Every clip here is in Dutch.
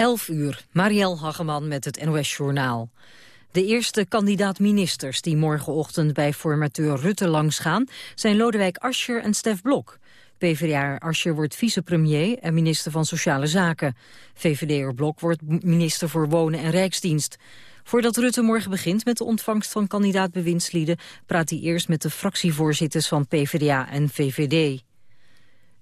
11 uur, Marielle Hageman met het NOS Journaal. De eerste kandidaat-ministers die morgenochtend bij formateur Rutte langsgaan... zijn Lodewijk Asscher en Stef Blok. PvdA Asscher wordt vicepremier en minister van Sociale Zaken. VVD'er Blok wordt minister voor Wonen en Rijksdienst. Voordat Rutte morgen begint met de ontvangst van kandidaat-bewindslieden... praat hij eerst met de fractievoorzitters van PvdA en VVD.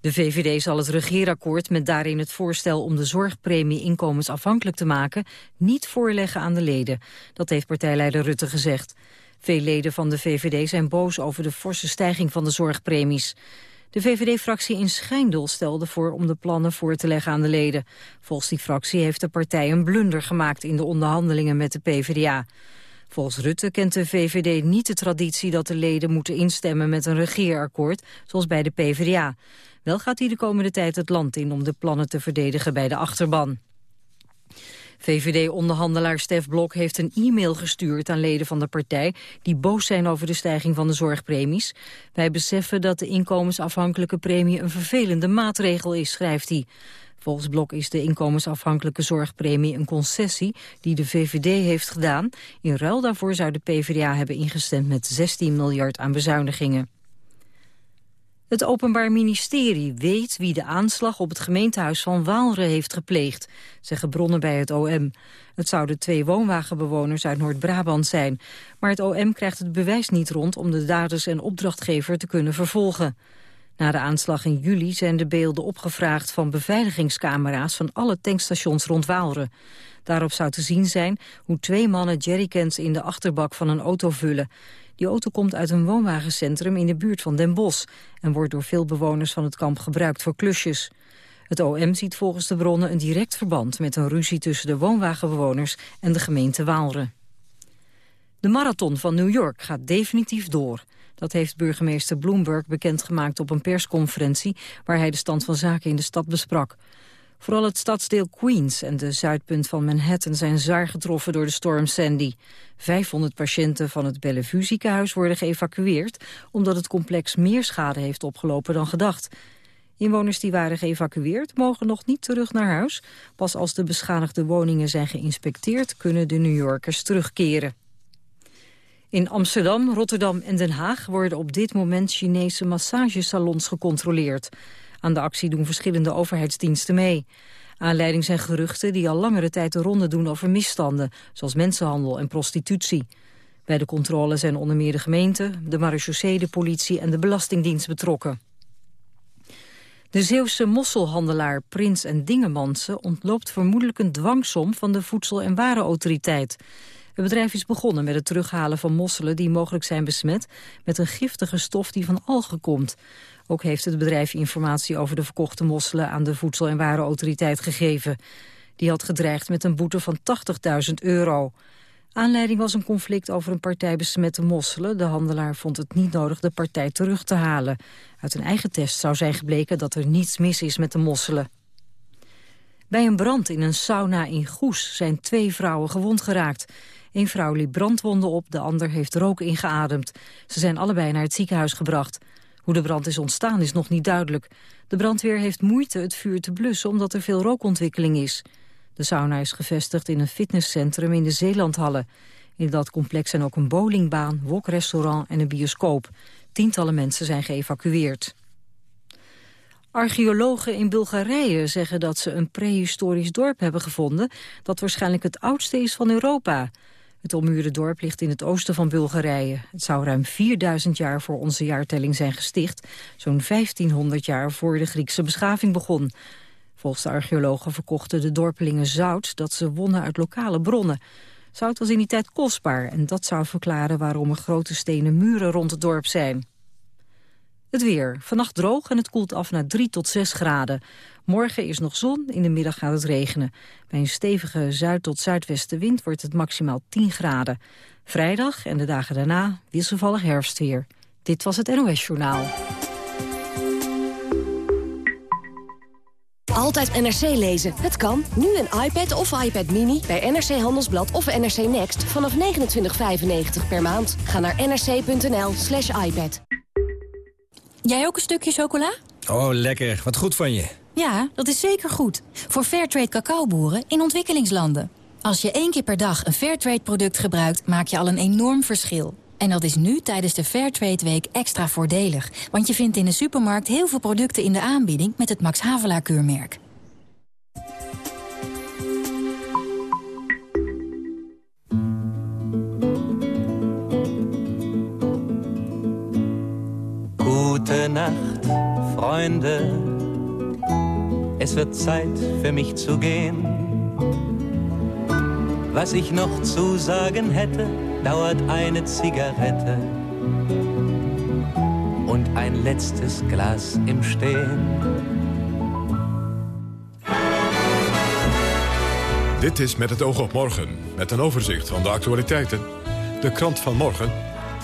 De VVD zal het regeerakkoord met daarin het voorstel om de zorgpremie inkomensafhankelijk te maken niet voorleggen aan de leden. Dat heeft partijleider Rutte gezegd. Veel leden van de VVD zijn boos over de forse stijging van de zorgpremies. De VVD-fractie in Schijndel stelde voor om de plannen voor te leggen aan de leden. Volgens die fractie heeft de partij een blunder gemaakt in de onderhandelingen met de PvdA. Volgens Rutte kent de VVD niet de traditie dat de leden moeten instemmen met een regeerakkoord, zoals bij de PvdA. Wel gaat hij de komende tijd het land in om de plannen te verdedigen bij de achterban. VVD-onderhandelaar Stef Blok heeft een e-mail gestuurd aan leden van de partij die boos zijn over de stijging van de zorgpremies. Wij beseffen dat de inkomensafhankelijke premie een vervelende maatregel is, schrijft hij. Volgens Blok is de inkomensafhankelijke zorgpremie een concessie die de VVD heeft gedaan. In ruil daarvoor zou de PvdA hebben ingestemd met 16 miljard aan bezuinigingen. Het Openbaar Ministerie weet wie de aanslag op het gemeentehuis van Waalre heeft gepleegd, zeggen bronnen bij het OM. Het zouden twee woonwagenbewoners uit Noord-Brabant zijn. Maar het OM krijgt het bewijs niet rond om de daders en opdrachtgever te kunnen vervolgen. Na de aanslag in juli zijn de beelden opgevraagd van beveiligingscamera's van alle tankstations rond Waalre. Daarop zou te zien zijn hoe twee mannen jerrycans in de achterbak van een auto vullen. Die auto komt uit een woonwagencentrum in de buurt van Den Bosch... en wordt door veel bewoners van het kamp gebruikt voor klusjes. Het OM ziet volgens de bronnen een direct verband met een ruzie tussen de woonwagenbewoners en de gemeente Waalre. De marathon van New York gaat definitief door. Dat heeft burgemeester Bloomberg bekendgemaakt op een persconferentie... waar hij de stand van zaken in de stad besprak. Vooral het stadsdeel Queens en de zuidpunt van Manhattan zijn zwaar getroffen door de storm Sandy. 500 patiënten van het Bellevue ziekenhuis worden geëvacueerd... omdat het complex meer schade heeft opgelopen dan gedacht. Inwoners die waren geëvacueerd mogen nog niet terug naar huis. Pas als de beschadigde woningen zijn geïnspecteerd... kunnen de New Yorkers terugkeren. In Amsterdam, Rotterdam en Den Haag worden op dit moment Chinese massagesalons gecontroleerd. Aan de actie doen verschillende overheidsdiensten mee. Aanleiding zijn geruchten die al langere tijd de ronde doen over misstanden, zoals mensenhandel en prostitutie. Bij de controle zijn onder meer de gemeente, de marechaussee, de politie en de Belastingdienst betrokken. De Zeeuwse mosselhandelaar Prins en Dingemansen ontloopt vermoedelijk een dwangsom van de Voedsel- en Warenautoriteit. Het bedrijf is begonnen met het terughalen van mosselen die mogelijk zijn besmet met een giftige stof die van algen komt. Ook heeft het bedrijf informatie over de verkochte mosselen aan de Voedsel- en Warenautoriteit gegeven. Die had gedreigd met een boete van 80.000 euro. Aanleiding was een conflict over een partij besmette mosselen. De handelaar vond het niet nodig de partij terug te halen. Uit een eigen test zou zijn gebleken dat er niets mis is met de mosselen. Bij een brand in een sauna in Goes zijn twee vrouwen gewond geraakt. Een vrouw liep brandwonden op, de ander heeft rook ingeademd. Ze zijn allebei naar het ziekenhuis gebracht. Hoe de brand is ontstaan is nog niet duidelijk. De brandweer heeft moeite het vuur te blussen omdat er veel rookontwikkeling is. De sauna is gevestigd in een fitnesscentrum in de Zeelandhallen. In dat complex zijn ook een bowlingbaan, wokrestaurant en een bioscoop. Tientallen mensen zijn geëvacueerd. Archeologen in Bulgarije zeggen dat ze een prehistorisch dorp hebben gevonden... dat waarschijnlijk het oudste is van Europa. Het ommuurde dorp ligt in het oosten van Bulgarije. Het zou ruim 4000 jaar voor onze jaartelling zijn gesticht. Zo'n 1500 jaar voor de Griekse beschaving begon. Volgens de archeologen verkochten de dorpelingen zout... dat ze wonnen uit lokale bronnen. Zout was in die tijd kostbaar en dat zou verklaren... waarom er grote stenen muren rond het dorp zijn. Het weer. Vannacht droog en het koelt af naar 3 tot 6 graden. Morgen is nog zon, in de middag gaat het regenen. Bij een stevige zuid- tot zuidwestenwind wordt het maximaal 10 graden. Vrijdag en de dagen daarna wisselvallig herfstweer. Dit was het NOS Journaal. Altijd NRC lezen. Het kan. Nu een iPad of iPad Mini bij NRC Handelsblad of NRC Next vanaf 29,95 per maand. Ga naar nrc.nl slash iPad. Jij ook een stukje chocola? Oh, lekker. Wat goed van je. Ja, dat is zeker goed. Voor Fairtrade cacaoboeren in ontwikkelingslanden. Als je één keer per dag een Fairtrade product gebruikt, maak je al een enorm verschil. En dat is nu tijdens de Fairtrade Week extra voordelig. Want je vindt in de supermarkt heel veel producten in de aanbieding met het Max Havelaar keurmerk. Gute Nacht, Freunde. Es wird Zeit für mich zu gehen. Was ich noch zu sagen hätte, dauert eine Zigarette und ein letztes Glas im Stehen. Dit is Met het oog op morgen, met een overzicht van de actualiteiten. De krant van morgen,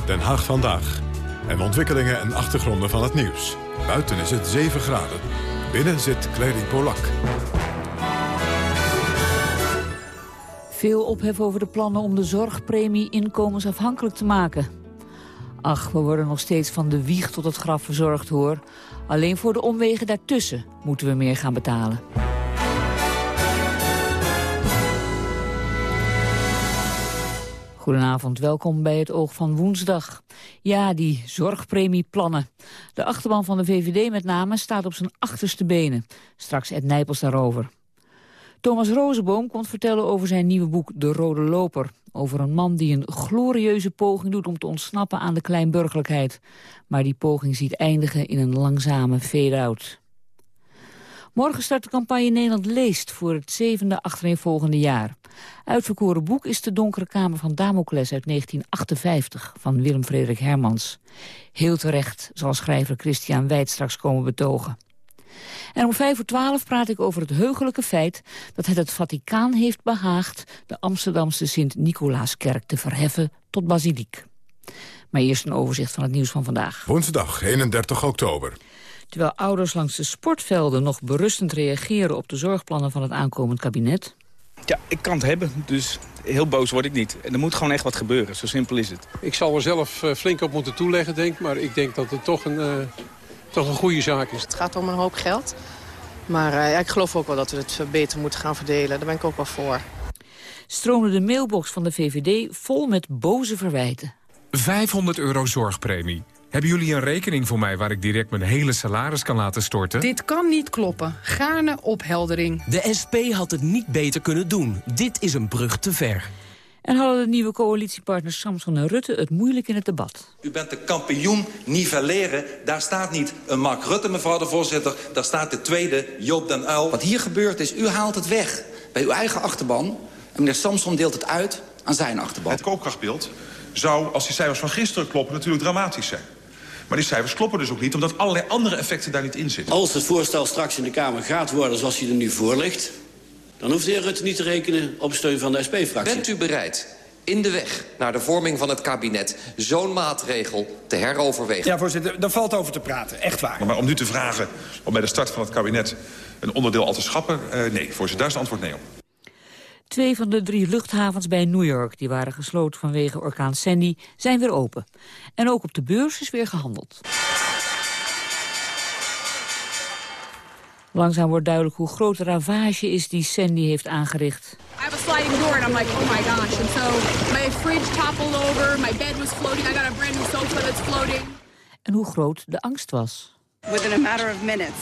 Den Haag vandaag. En ontwikkelingen en achtergronden van het nieuws. Buiten is het 7 graden. Binnen zit Clary Polak. Veel ophef over de plannen om de zorgpremie inkomensafhankelijk te maken. Ach, we worden nog steeds van de wieg tot het graf verzorgd, hoor. Alleen voor de omwegen daartussen moeten we meer gaan betalen. Goedenavond, welkom bij het Oog van Woensdag. Ja, die zorgpremieplannen. De achterban van de VVD met name staat op zijn achterste benen. Straks Ed Nijpels daarover. Thomas Rozenboom komt vertellen over zijn nieuwe boek De Rode Loper. Over een man die een glorieuze poging doet om te ontsnappen aan de kleinburgerlijkheid. Maar die poging ziet eindigen in een langzame fade-out. Morgen start de campagne Nederland leest voor het zevende achtereenvolgende jaar. Uitverkoren boek is De Donkere Kamer van Damocles uit 1958 van Willem Frederik Hermans. Heel terecht zal schrijver Christian Wijd straks komen betogen. En om vijf voor twaalf praat ik over het heugelijke feit... dat het het Vaticaan heeft behaagd... de Amsterdamse Sint-Nicolaaskerk te verheffen tot basiliek. Maar eerst een overzicht van het nieuws van vandaag. Woensdag 31 oktober. Terwijl ouders langs de sportvelden nog berustend reageren... op de zorgplannen van het aankomend kabinet... Ja, ik kan het hebben, dus heel boos word ik niet. En er moet gewoon echt wat gebeuren, zo simpel is het. Ik zal er zelf eh, flink op moeten toeleggen, denk ik. Maar ik denk dat het toch een, uh, toch een goede zaak is. Het gaat om een hoop geld. Maar uh, ja, ik geloof ook wel dat we het beter moeten gaan verdelen. Daar ben ik ook wel voor. Stroomde de mailbox van de VVD vol met boze verwijten. 500 euro zorgpremie. Hebben jullie een rekening voor mij waar ik direct mijn hele salaris kan laten storten? Dit kan niet kloppen. Gaarne opheldering. De SP had het niet beter kunnen doen. Dit is een brug te ver. En hadden de nieuwe coalitiepartners Samson en Rutte het moeilijk in het debat. U bent de kampioen nivelleren. Daar staat niet een Mark Rutte, mevrouw de voorzitter. Daar staat de tweede, Joop den Uil. Wat hier gebeurt is, u haalt het weg bij uw eigen achterban. En meneer Samson deelt het uit aan zijn achterban. Het koopkrachtbeeld zou, als die cijfers van gisteren kloppen, natuurlijk dramatisch zijn. Maar die cijfers kloppen dus ook niet, omdat allerlei andere effecten daar niet in zitten. Als het voorstel straks in de Kamer gaat worden zoals hij er nu voor ligt... dan hoeft de heer Rutte niet te rekenen op steun van de SP-fractie. Bent u bereid in de weg naar de vorming van het kabinet... zo'n maatregel te heroverwegen? Ja, voorzitter, daar valt over te praten. Echt waar. Maar, maar, om nu te vragen om bij de start van het kabinet... een onderdeel al te schappen, uh, nee. Voorzitter, daar is het antwoord nee op. Twee van de drie luchthavens bij New York, die waren gesloten vanwege orkaan Sandy, zijn weer open. En ook op de beurs is weer gehandeld. Langzaam wordt duidelijk hoe groot de ravage is die Sandy heeft aangericht. I have a sliding door and I'm like, oh my gosh. And so my fridge toppled over, my bed was floating, I got a brand new sofa that's floating. En hoe groot de angst was. Within a matter of minutes,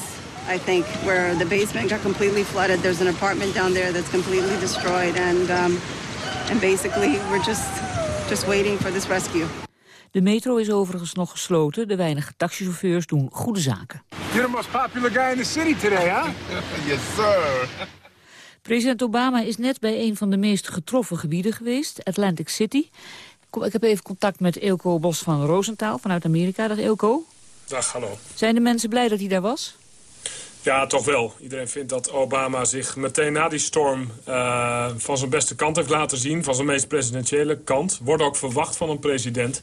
I think, where the basement got completely flooded. There's an apartment down there that's completely destroyed, and um, and basically we're just just waiting for this rescue. De metro is overigens nog gesloten. De weinige taxichauffeurs doen goede zaken. You're the most popular guy in the city today, huh? yes, sir. President Obama is net bij een van de meest getroffen gebieden geweest, Atlantic City. Ik heb even contact met Eelco Bos van Roosentaal vanuit Amerika. Dag Eelco. Dag, hallo. Zijn de mensen blij dat hij daar was? Ja, toch wel. Iedereen vindt dat Obama zich meteen na die storm uh, van zijn beste kant heeft laten zien. Van zijn meest presidentiële kant. Wordt ook verwacht van een president.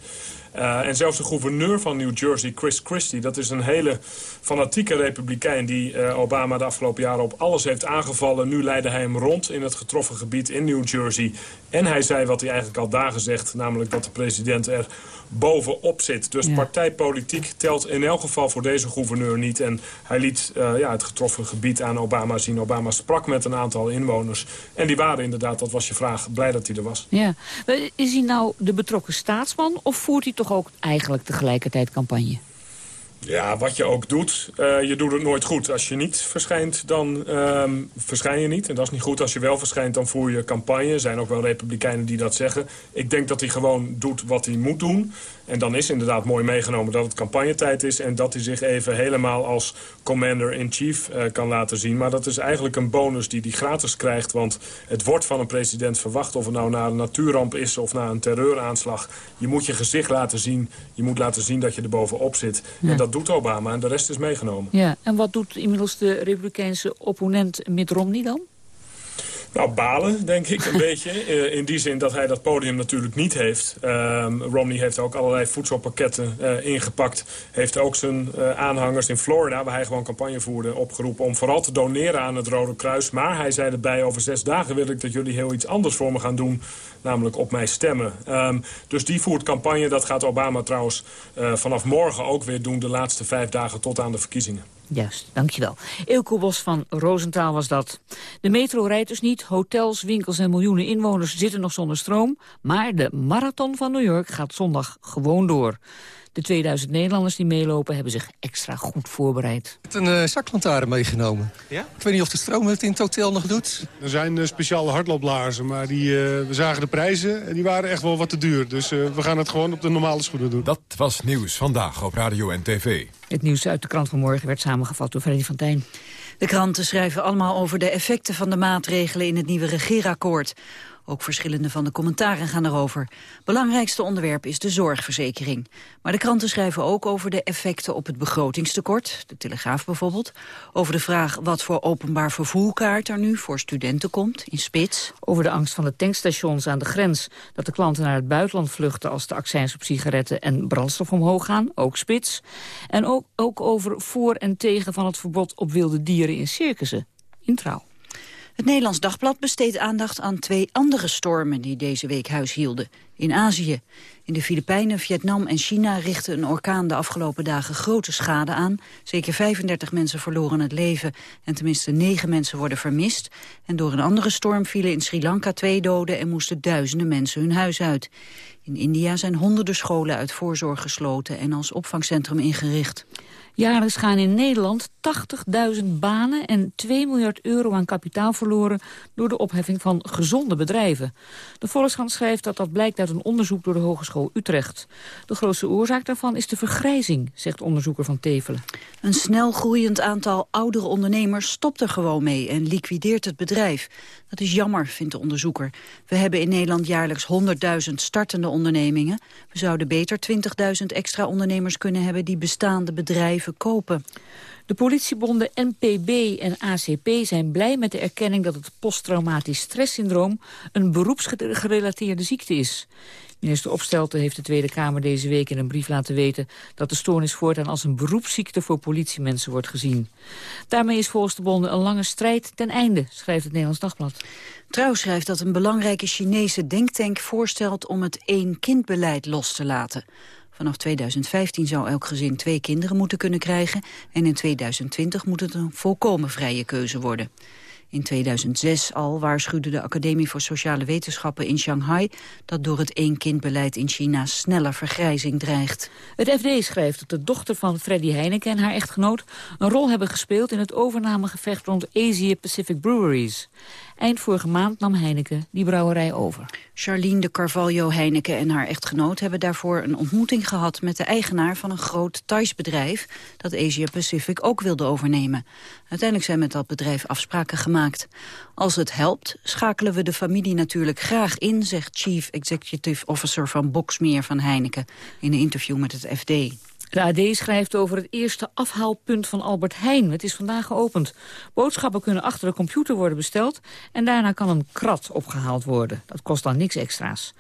Uh, en zelfs de gouverneur van New Jersey, Chris Christie... dat is een hele fanatieke republikein die uh, Obama de afgelopen jaren op alles heeft aangevallen. Nu leidde hij hem rond in het getroffen gebied in New Jersey. En hij zei wat hij eigenlijk al dagen zegt... namelijk dat de president er bovenop zit. Dus partijpolitiek telt in elk geval voor deze gouverneur niet. En hij liet uh, het getroffen gebied aan Obama zien. Obama sprak met een aantal inwoners. En die waren inderdaad, dat was je vraag, blij dat hij er was. Ja. Is hij nou de betrokken staatsman of voert hij toch ook eigenlijk tegelijkertijd campagne? Ja, wat je ook doet, uh, je doet het nooit goed. Als je niet verschijnt, dan um, verschijn je niet. En dat is niet goed. Als je wel verschijnt, dan voer je campagne. Er zijn ook wel republikeinen die dat zeggen. Ik denk dat hij gewoon doet wat hij moet doen. En dan is inderdaad mooi meegenomen dat het campagnetijd is... en dat hij zich even helemaal als commander-in-chief uh, kan laten zien. Maar dat is eigenlijk een bonus die hij gratis krijgt. Want het wordt van een president verwacht... of het nou na een natuurramp is of na een terreuraanslag. Je moet je gezicht laten zien. Je moet laten zien dat je er bovenop zit. Ja. En dat doet Obama en de rest is meegenomen. Ja, en wat doet inmiddels de republikeinse opponent Mitt Romney dan? Nou, balen, denk ik, een beetje. Uh, in die zin dat hij dat podium natuurlijk niet heeft. Um, Romney heeft ook allerlei voedselpakketten uh, ingepakt. Heeft ook zijn uh, aanhangers in Florida, waar hij gewoon campagne voerde, opgeroepen... om vooral te doneren aan het Rode Kruis. Maar hij zei erbij, over zes dagen wil ik dat jullie heel iets anders voor me gaan doen. Namelijk op mij stemmen. Um, dus die voert campagne. Dat gaat Obama trouwens vanaf morgen ook weer doen. De laatste vijf dagen tot aan de verkiezingen. Juist, dankjewel. Eelco Bos van Roosentaal was dat. De metro rijdt dus niet, hotels, winkels en miljoenen inwoners zitten nog zonder stroom. Maar de marathon van New York gaat zondag gewoon door. De 2000 Nederlanders die meelopen hebben zich extra goed voorbereid. Ik heb een uh, zaklantaarn meegenomen. Ja? Ik weet niet of de stroom het in het hotel nog doet. Er zijn uh, speciale hardlooplaarzen, maar die, uh, we zagen de prijzen en die waren echt wel wat te duur. Dus we gaan het gewoon op de normale schoenen doen. Dat was Nieuws Vandaag op Radio en TV. Het nieuws uit de krant van morgen werd samengevat door Freddy van Tijn. De kranten schrijven allemaal over de effecten van de maatregelen in het nieuwe regeerakkoord. Ook verschillende van de commentaren gaan erover. Belangrijkste onderwerp is de zorgverzekering. Maar de kranten schrijven ook over de effecten op het begrotingstekort, de Telegraaf bijvoorbeeld. Over de vraag wat voor openbaar vervoerkaart er nu voor studenten komt, in spits. Over de angst van de tankstations aan de grens, dat de klanten naar het buitenland vluchten als de accijns op sigaretten en brandstof omhoog gaan, ook spits. En ook, ook over voor en tegen van het verbod op wilde dieren in circussen, in trouw. Het Nederlands Dagblad besteedt aandacht aan twee andere stormen die deze week huishielden. In Azië. In de Filipijnen, Vietnam en China richtte een orkaan de afgelopen dagen grote schade aan. Zeker 35 mensen verloren het leven en tenminste 9 mensen worden vermist. En door een andere storm vielen in Sri Lanka twee doden en moesten duizenden mensen hun huis uit. In India zijn honderden scholen uit voorzorg gesloten en als opvangcentrum ingericht. Jaarlijks gaan in Nederland 80.000 banen en 2 miljard euro aan kapitaal verloren door de opheffing van gezonde bedrijven. De Volkskrant schrijft dat dat blijkt uit een onderzoek door de Hogeschool Utrecht. De grootste oorzaak daarvan is de vergrijzing, zegt onderzoeker van Tevelen. Een snel groeiend aantal oudere ondernemers stopt er gewoon mee en liquideert het bedrijf. Dat is jammer, vindt de onderzoeker. We hebben in Nederland jaarlijks 100.000 startende ondernemingen. We zouden beter 20.000 extra ondernemers kunnen hebben die bestaande bedrijven kopen. De politiebonden NPB en ACP zijn blij met de erkenning dat het posttraumatisch stresssyndroom een beroepsgerelateerde ziekte is. Minister Opstelten heeft de Tweede Kamer deze week in een brief laten weten dat de stoornis voortaan als een beroepsziekte voor politiemensen wordt gezien. Daarmee is volgens de bonden een lange strijd ten einde, schrijft het Nederlands Dagblad. Trouw schrijft dat een belangrijke Chinese denktank voorstelt om het één-kindbeleid los te laten. Vanaf 2015 zou elk gezin twee kinderen moeten kunnen krijgen... en in 2020 moet het een volkomen vrije keuze worden. In 2006 al waarschuwde de Academie voor Sociale Wetenschappen in Shanghai... dat door het één-kindbeleid in China sneller vergrijzing dreigt. Het FD schrijft dat de dochter van Freddy Heineken en haar echtgenoot... een rol hebben gespeeld in het overnamegevecht rond Asia Pacific Breweries. Eind vorige maand nam Heineken die brouwerij over. Charlene de Carvalho Heineken en haar echtgenoot hebben daarvoor een ontmoeting gehad met de eigenaar van een groot Thais bedrijf dat Asia Pacific ook wilde overnemen. Uiteindelijk zijn met dat bedrijf afspraken gemaakt. Als het helpt, schakelen we de familie natuurlijk graag in, zegt Chief Executive Officer van Boxmeer van Heineken in een interview met het FD. De AD schrijft over het eerste afhaalpunt van Albert Heijn. Het is vandaag geopend. Boodschappen kunnen achter de computer worden besteld... en daarna kan een krat opgehaald worden. Dat kost dan niks extra's.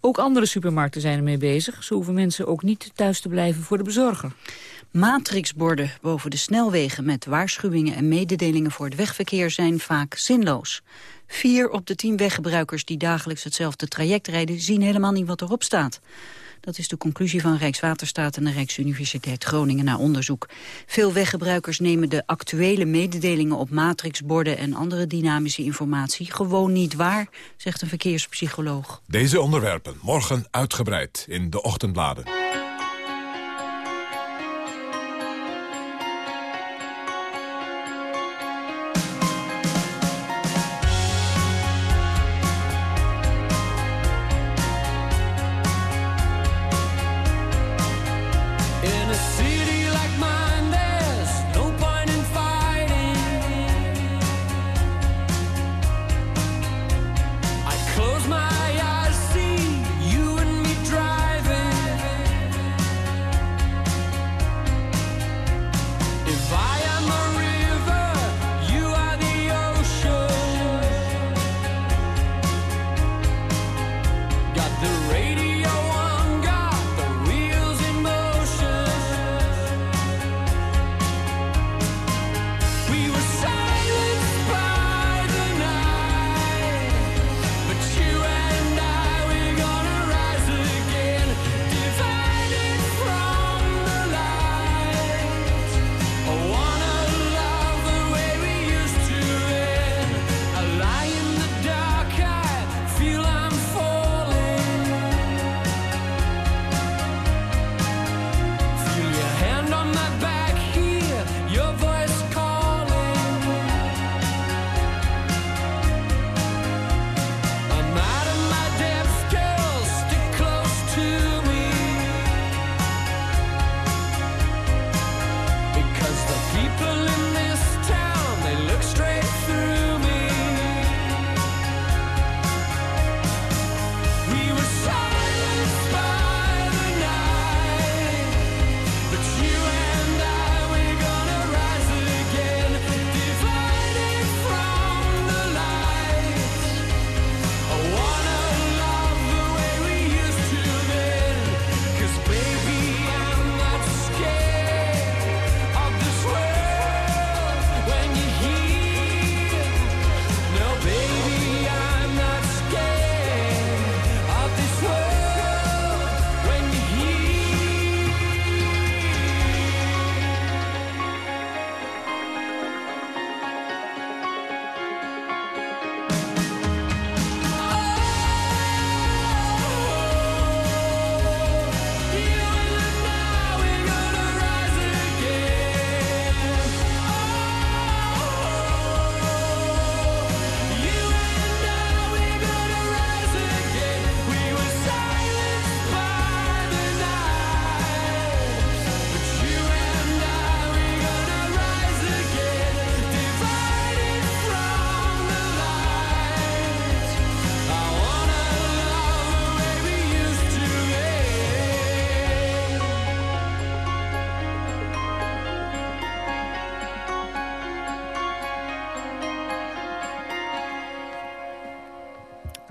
Ook andere supermarkten zijn ermee bezig. Zo hoeven mensen ook niet thuis te blijven voor de bezorger. Matrixborden boven de snelwegen met waarschuwingen en mededelingen voor het wegverkeer zijn vaak zinloos. Vier op de tien weggebruikers die dagelijks hetzelfde traject rijden zien helemaal niet wat erop staat. Dat is de conclusie van Rijkswaterstaat en de Rijksuniversiteit Groningen na onderzoek. Veel weggebruikers nemen de actuele mededelingen op matrixborden en andere dynamische informatie gewoon niet waar, zegt een verkeerspsycholoog. Deze onderwerpen morgen uitgebreid in de ochtendbladen.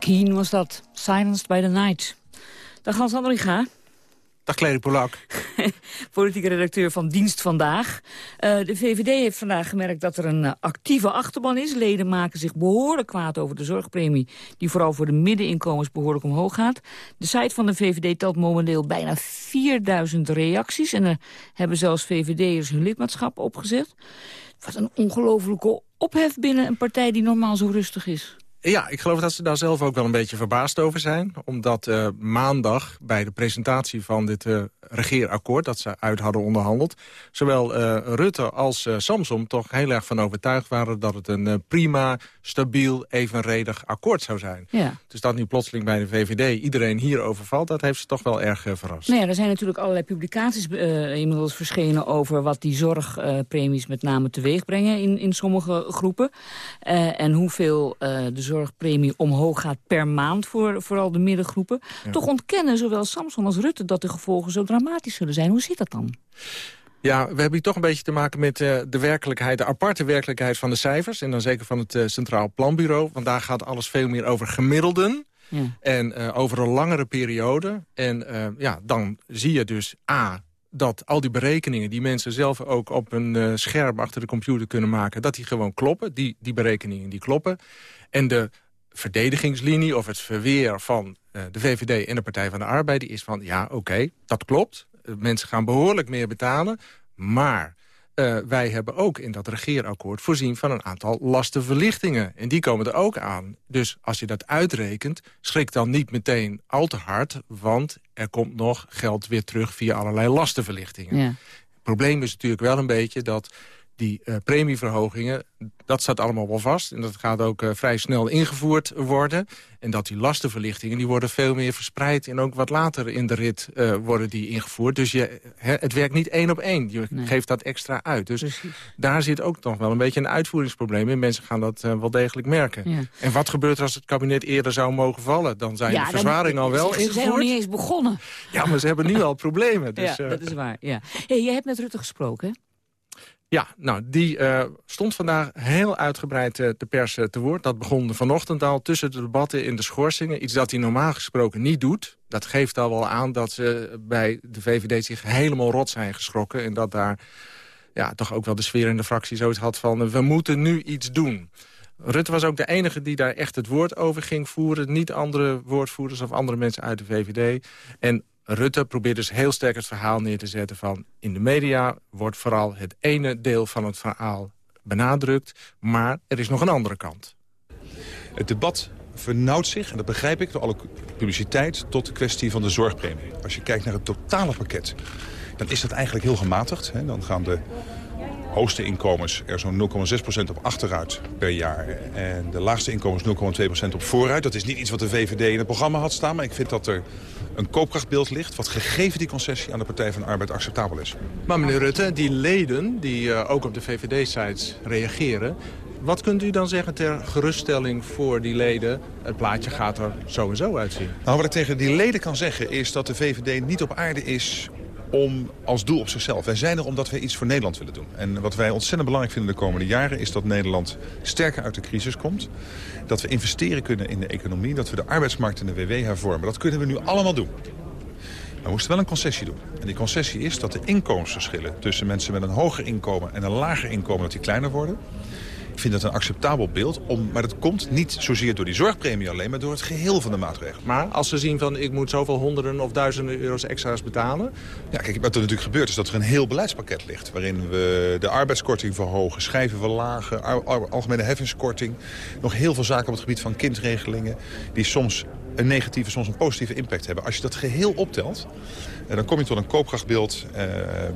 Keen was dat. Silenced by the Night. Dag Hans Andringa, Dag Clary Polak. politieke redacteur van Dienst Vandaag. Eh, de VVD heeft vandaag gemerkt dat er een eh, actieve achterban is. Leden maken zich behoorlijk kwaad over de zorgpremie... die vooral voor de middeninkomens behoorlijk omhoog gaat. De site van de VVD telt momenteel bijna 4000 reacties... en er hebben zelfs VVD'ers hun lidmaatschap opgezet. Wat een ongelofelijke ophef binnen een partij die normaal zo rustig is. Ja, ik geloof dat ze daar zelf ook wel een beetje verbaasd over zijn. Omdat eh, maandag bij de presentatie van dit eh, regeerakkoord... dat ze uit hadden onderhandeld... zowel eh, Rutte als Samsom toch heel erg van overtuigd waren... dat het een prima, stabiel, evenredig akkoord zou zijn. Ja. Dus dat nu plotseling bij de VVD iedereen hierover valt... dat heeft ze toch wel erg verrast. Nou ja, er zijn natuurlijk allerlei publicaties inmiddels verschenen... over wat die zorgpremies met name teweeg brengen in, in sommige groepen. En hoeveel de zorgpremie omhoog gaat per maand voor vooral de middengroepen. Ja. Toch ontkennen zowel Samson als Rutte dat de gevolgen zo dramatisch zullen zijn. Hoe zit dat dan? Ja, we hebben hier toch een beetje te maken met eh, de werkelijkheid, de aparte werkelijkheid van de cijfers. En dan zeker van het eh, Centraal Planbureau. Want daar gaat alles veel meer over gemiddelden. Ja. En eh, over een langere periode. En ja, dan zie je dus A, dat al die berekeningen... die mensen zelf ook op een scherm achter de computer kunnen maken... dat die gewoon kloppen, die, die berekeningen die kloppen. En de verdedigingslinie of het verweer van eh, de VVD en de Partij van de Arbeid... die is van, ja, oké, dat klopt. Eh, mensen gaan behoorlijk meer betalen, maar... eh, wij hebben ook in dat regeerakkoord voorzien van een aantal lastenverlichtingen. En die komen er ook aan. Dus als je dat uitrekent, schrik dan niet meteen al te hard... want er komt nog geld weer terug via allerlei lastenverlichtingen. Ja. Het probleem is natuurlijk wel een beetje dat die eh, premieverhogingen... dat staat allemaal wel vast. En dat gaat ook eh, vrij snel ingevoerd worden. En dat die lastenverlichtingen die worden veel meer verspreid... en ook wat later in de rit eh, worden die ingevoerd. Dus je, het werkt niet één op één. Je geeft dat extra uit. Dus daar zit ook nog wel een beetje een uitvoeringsprobleem in. Mensen gaan dat wel degelijk merken. Ja. En wat gebeurt er als het kabinet eerder zou mogen vallen? Dan zijn Ja, de verzwaringen al wel Ze zijn nog ingevoerd. niet eens begonnen. Ja, maar ze hebben nu al problemen. Dus, ja, dat is waar. Ja. Hey, jij hebt met Rutte gesproken, hè? Ja, nou, die eh, stond vandaag heel uitgebreid eh, de pers eh, te woord. Dat begon vanochtend al tussen de debatten in de schorsingen. Iets dat hij normaal gesproken niet doet. Dat geeft al wel aan dat ze bij de VVD zich helemaal rot zijn geschrokken. En dat daar ja, toch ook wel de sfeer in de fractie zoiets had van... we moeten nu iets doen. Rutte was ook de enige die daar echt het woord over ging voeren. Niet andere woordvoerders of andere mensen uit de VVD. En Rutte probeert dus heel sterk het verhaal neer te zetten van... in de media wordt vooral het ene deel van het verhaal benadrukt... maar er is nog een andere kant. Het debat vernauwt zich, en dat begrijp ik, door alle publiciteit... tot de kwestie van de zorgpremie. Als je kijkt naar het totale pakket, dan is dat eigenlijk heel gematigd. Hè? Dan gaan de hoogste inkomens er zo'n 0,6% op achteruit per jaar. En de laagste inkomens 0,2% op vooruit. Dat is niet iets wat de VVD in het programma had staan... maar ik vind dat er een koopkrachtbeeld ligt... wat gegeven die concessie aan de Partij van de Arbeid acceptabel is. Maar meneer Rutte, die leden die eh, ook op de VVD-sites reageren... wat kunt u dan zeggen ter geruststelling voor die leden? Het plaatje gaat er zo en zo uitzien. Nou, wat ik tegen die leden kan zeggen is dat de VVD niet op aarde is om als doel op zichzelf. Wij zijn er omdat wij iets voor Nederland willen doen. En wat wij ontzettend belangrijk vinden de komende jaren... is dat Nederland sterker uit de crisis komt. Dat we investeren kunnen in de economie. Dat we de arbeidsmarkt en de WW hervormen. Dat kunnen we nu allemaal doen. Maar we moesten wel een concessie doen. En die concessie is dat de inkomensverschillen... tussen mensen met een hoger inkomen en een lager inkomen... dat die kleiner worden. Ik vind dat een acceptabel beeld. Om, maar dat komt niet zozeer door die zorgpremie alleen... maar door het geheel van de maatregelen. Maar als ze zien van ik moet zoveel honderden of duizenden euro's extra's betalen... Ja, kijk, wat er natuurlijk gebeurt is dat er een heel beleidspakket ligt... waarin we de arbeidskorting verhogen, schijven verlagen... al- al- algemene heffingskorting... nog heel veel zaken op het gebied van kindregelingen... die soms een negatieve, soms een positieve impact hebben. Als je dat geheel optelt, eh, dan kom je tot een koopkrachtbeeld... eh,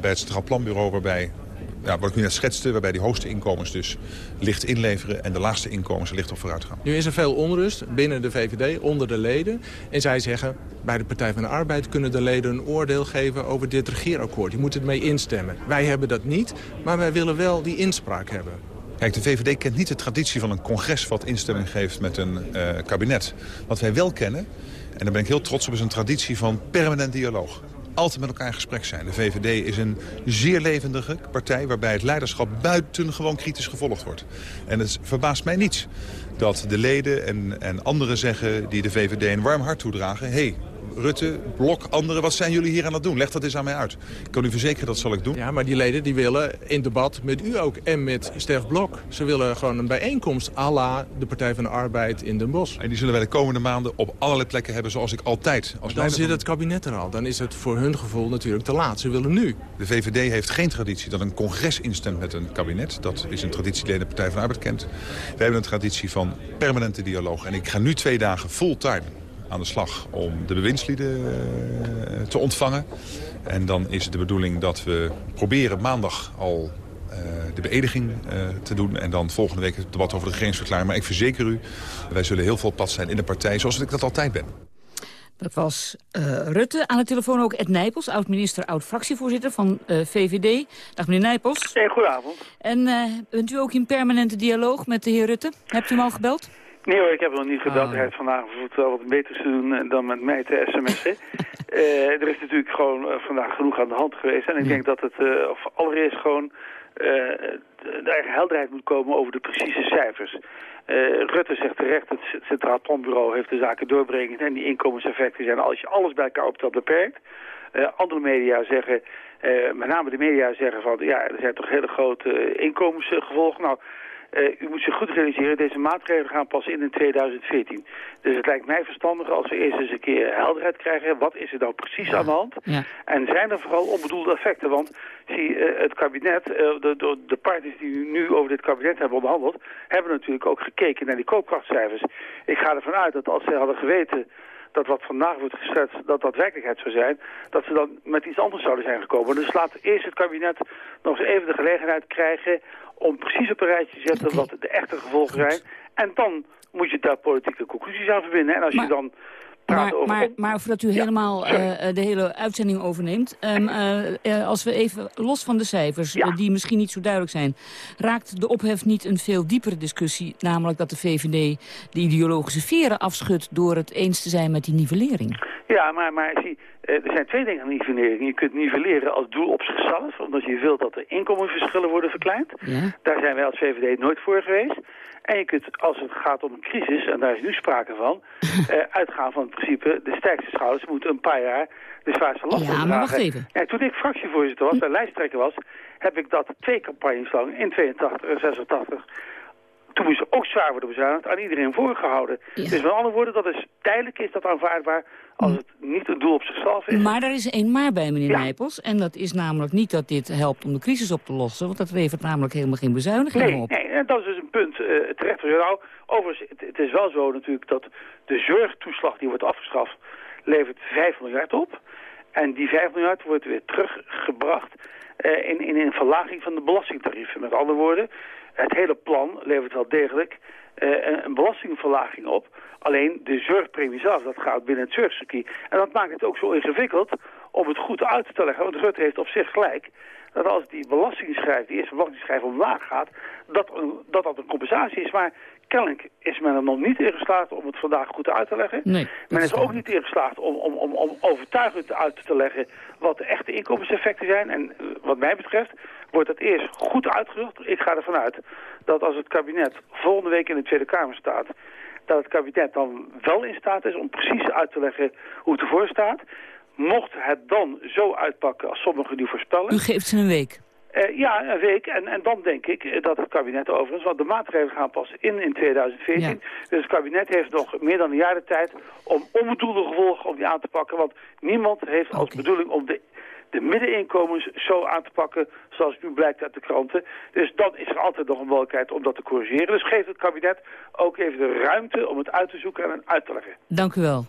bij het Centraal Planbureau waarbij... Ja, wat ik nu net schetste, waarbij die hoogste inkomens dus licht inleveren... en de laagste inkomens licht op vooruit gaan. Nu is er veel onrust binnen de VVD, onder de leden. En zij zeggen, bij de Partij van de Arbeid kunnen de leden een oordeel geven over dit regeerakkoord. Die moeten ermee instemmen. Wij hebben dat niet, maar wij willen wel die inspraak hebben. Kijk, de VVD kent niet de traditie van een congres wat instemming geeft met een eh, kabinet. Wat wij wel kennen, en daar ben ik heel trots op, is een traditie van permanent dialoog. Altijd met elkaar in gesprek zijn. De VVD is een zeer levendige partij waarbij het leiderschap buitengewoon kritisch gevolgd wordt. En het verbaast mij niets dat de leden en, en anderen zeggen die de VVD een warm hart toedragen... Hey, Rutte, Blok, anderen, wat zijn jullie hier aan het doen? Leg dat eens aan mij uit. Ik kan u verzekeren, dat zal ik doen. Ja, maar die leden die willen in debat met u ook en met Stef Blok. Ze willen gewoon een bijeenkomst à la de Partij van de Arbeid in Den Bosch. En die zullen wij de komende maanden op allerlei plekken hebben zoals ik altijd. Als Dan zit het kabinet er al. Dan is het voor hun gevoel natuurlijk te laat. Ze willen nu. De VVD heeft geen traditie dat een congres instemt met een kabinet. Dat is een traditie die de Partij van de Arbeid kent. Wij hebben een traditie van permanente dialoog. En ik ga nu twee dagen fulltime aan de slag om de bewindslieden eh, te ontvangen. En dan is het de bedoeling dat we proberen maandag al eh, de beëdiging eh, te doen. En dan volgende week het debat over de regeringsverklaring. Maar ik verzeker u, wij zullen heel veel pad zijn in de partij zoals ik dat altijd ben. Dat was eh, Rutte. Aan de telefoon ook Ed Nijpels, oud-minister, oud-fractievoorzitter van eh, VVD. Dag meneer Nijpels. Hey, goedenavond. En eh, bent u ook in permanente dialoog met de heer Rutte? Hebt u hem al gebeld? Nee hoor, ik heb nog niet gebeld. Hij heeft vandaag bijvoorbeeld wel wat beter te doen eh, dan met mij te sms'en. Eh, er is natuurlijk gewoon eh, vandaag genoeg aan de hand geweest. En ik denk dat het of allereerst gewoon eh, de eigen helderheid moet komen over de precieze cijfers. Rutte zegt terecht, het Centraal Planbureau heeft de zaken doorbrengend en die inkomenseffecten zijn als je alles bij elkaar optelt beperkt. Andere media zeggen, met name de media zeggen van ja, er zijn toch hele grote inkomensgevolgen. Nou, eh, u moet zich goed realiseren, deze maatregelen gaan pas in in 2014. Dus het lijkt mij verstandig als we eerst eens een keer helderheid krijgen. Wat is er nou precies aan de hand? Ja. En zijn er vooral onbedoelde effecten? Want zie, eh, het kabinet, eh, de, de, de parties die nu over dit kabinet hebben onderhandeld... hebben natuurlijk ook gekeken naar die koopkrachtcijfers. Ik ga ervan uit dat als zij hadden geweten dat wat vandaag wordt geschetst, dat dat werkelijkheid zou zijn, dat ze dan met iets anders zouden zijn gekomen. Dus laat eerst het kabinet nog eens even de gelegenheid krijgen om precies op een rijtje te zetten wat de echte gevolgen zijn. En dan moet je daar politieke conclusies aan verbinden. En als je dan Maar, over... maar, maar voordat u helemaal eh, eh, de hele uitzending overneemt... ehm, eh, als we even los van de cijfers, die misschien niet zo duidelijk zijn... raakt de ophef niet een veel diepere discussie... namelijk dat de VVD de ideologische veren afschudt... door het eens te zijn met die nivellering? Ja, maar, maar zie, er zijn twee dingen aan nivellering. Je kunt nivelleren als doel op zichzelf, omdat je wilt dat de inkomensverschillen worden verkleind. Daar zijn wij als VVD nooit voor geweest. En je kunt, als het gaat om een crisis, en daar is nu sprake van, eh, uitgaan van het principe, de sterkste schouders moeten een paar jaar de zwaarste last Ja, maar wacht even. Ja, toen ik fractievoorzitter was en lijsttrekker was, heb ik dat twee campagnes lang, in 82 en 86, toen moest ook zwaar worden bezuinigd, aan iedereen voorgehouden. Dus met andere woorden, dat is tijdelijk is dat aanvaardbaar als het niet een doel op zichzelf is. Maar er is één maar bij, meneer Nijpels. En dat is namelijk niet dat dit helpt om de crisis op te lossen... want dat levert namelijk helemaal geen bezuinigingen Nee, op. nee, dat is dus een punt eh, terecht. Nou, overigens, het, het is wel zo natuurlijk dat de zorgtoeslag die wordt afgeschaft, levert 5 miljard op. En die 5 miljard wordt weer teruggebracht eh, in, in een verlaging van de belastingtarieven. Met andere woorden, het hele plan levert wel degelijk eh, een, belastingverlaging op. Alleen de zorgpremie zelf, dat gaat binnen het zorgcircuit. En dat maakt het ook zo ingewikkeld om het goed uit te leggen. Want Rutte heeft op zich gelijk dat als die belastingschrijf, die eerste belastingschrijf omlaag gaat, dat, een- dat dat een compensatie is. Maar kennelijk is men er nog niet in geslaagd om het vandaag goed uit te leggen. Nee, men is ook niet in geslaagd om, om, om, om overtuigend uit te leggen wat de echte inkomenseffecten zijn. En eh, wat mij betreft wordt dat eerst goed uitgezocht. Ik ga ervan uit dat als het kabinet volgende week in de Tweede Kamer staat, dat het kabinet dan wel in staat is om precies uit te leggen hoe het ervoor staat. Mocht het dan zo uitpakken als sommigen nu voorspellen... U geeft ze een week. Eh, ja, een week. En, en dan denk ik eh, dat het kabinet overigens, want de maatregelen gaan pas in in 2014. Dus het kabinet heeft nog meer dan een jaar de tijd om onbedoelde gevolgen om die aan te pakken. Want niemand heeft als bedoeling om de, de middeninkomens zo aan te pakken zoals nu blijkt uit de kranten. Dus dan is er altijd nog een mogelijkheid om dat te corrigeren. Dus geeft het kabinet ook even de ruimte om het uit te zoeken en uit te leggen. Dank u wel.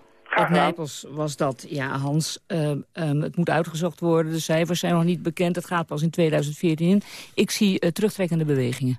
Nijpels was dat. Ja, Hans, ehm, ehm, het moet uitgezocht worden. De cijfers zijn nog niet bekend. Het gaat pas in 2014 in. Ik zie eh, terugtrekkende bewegingen.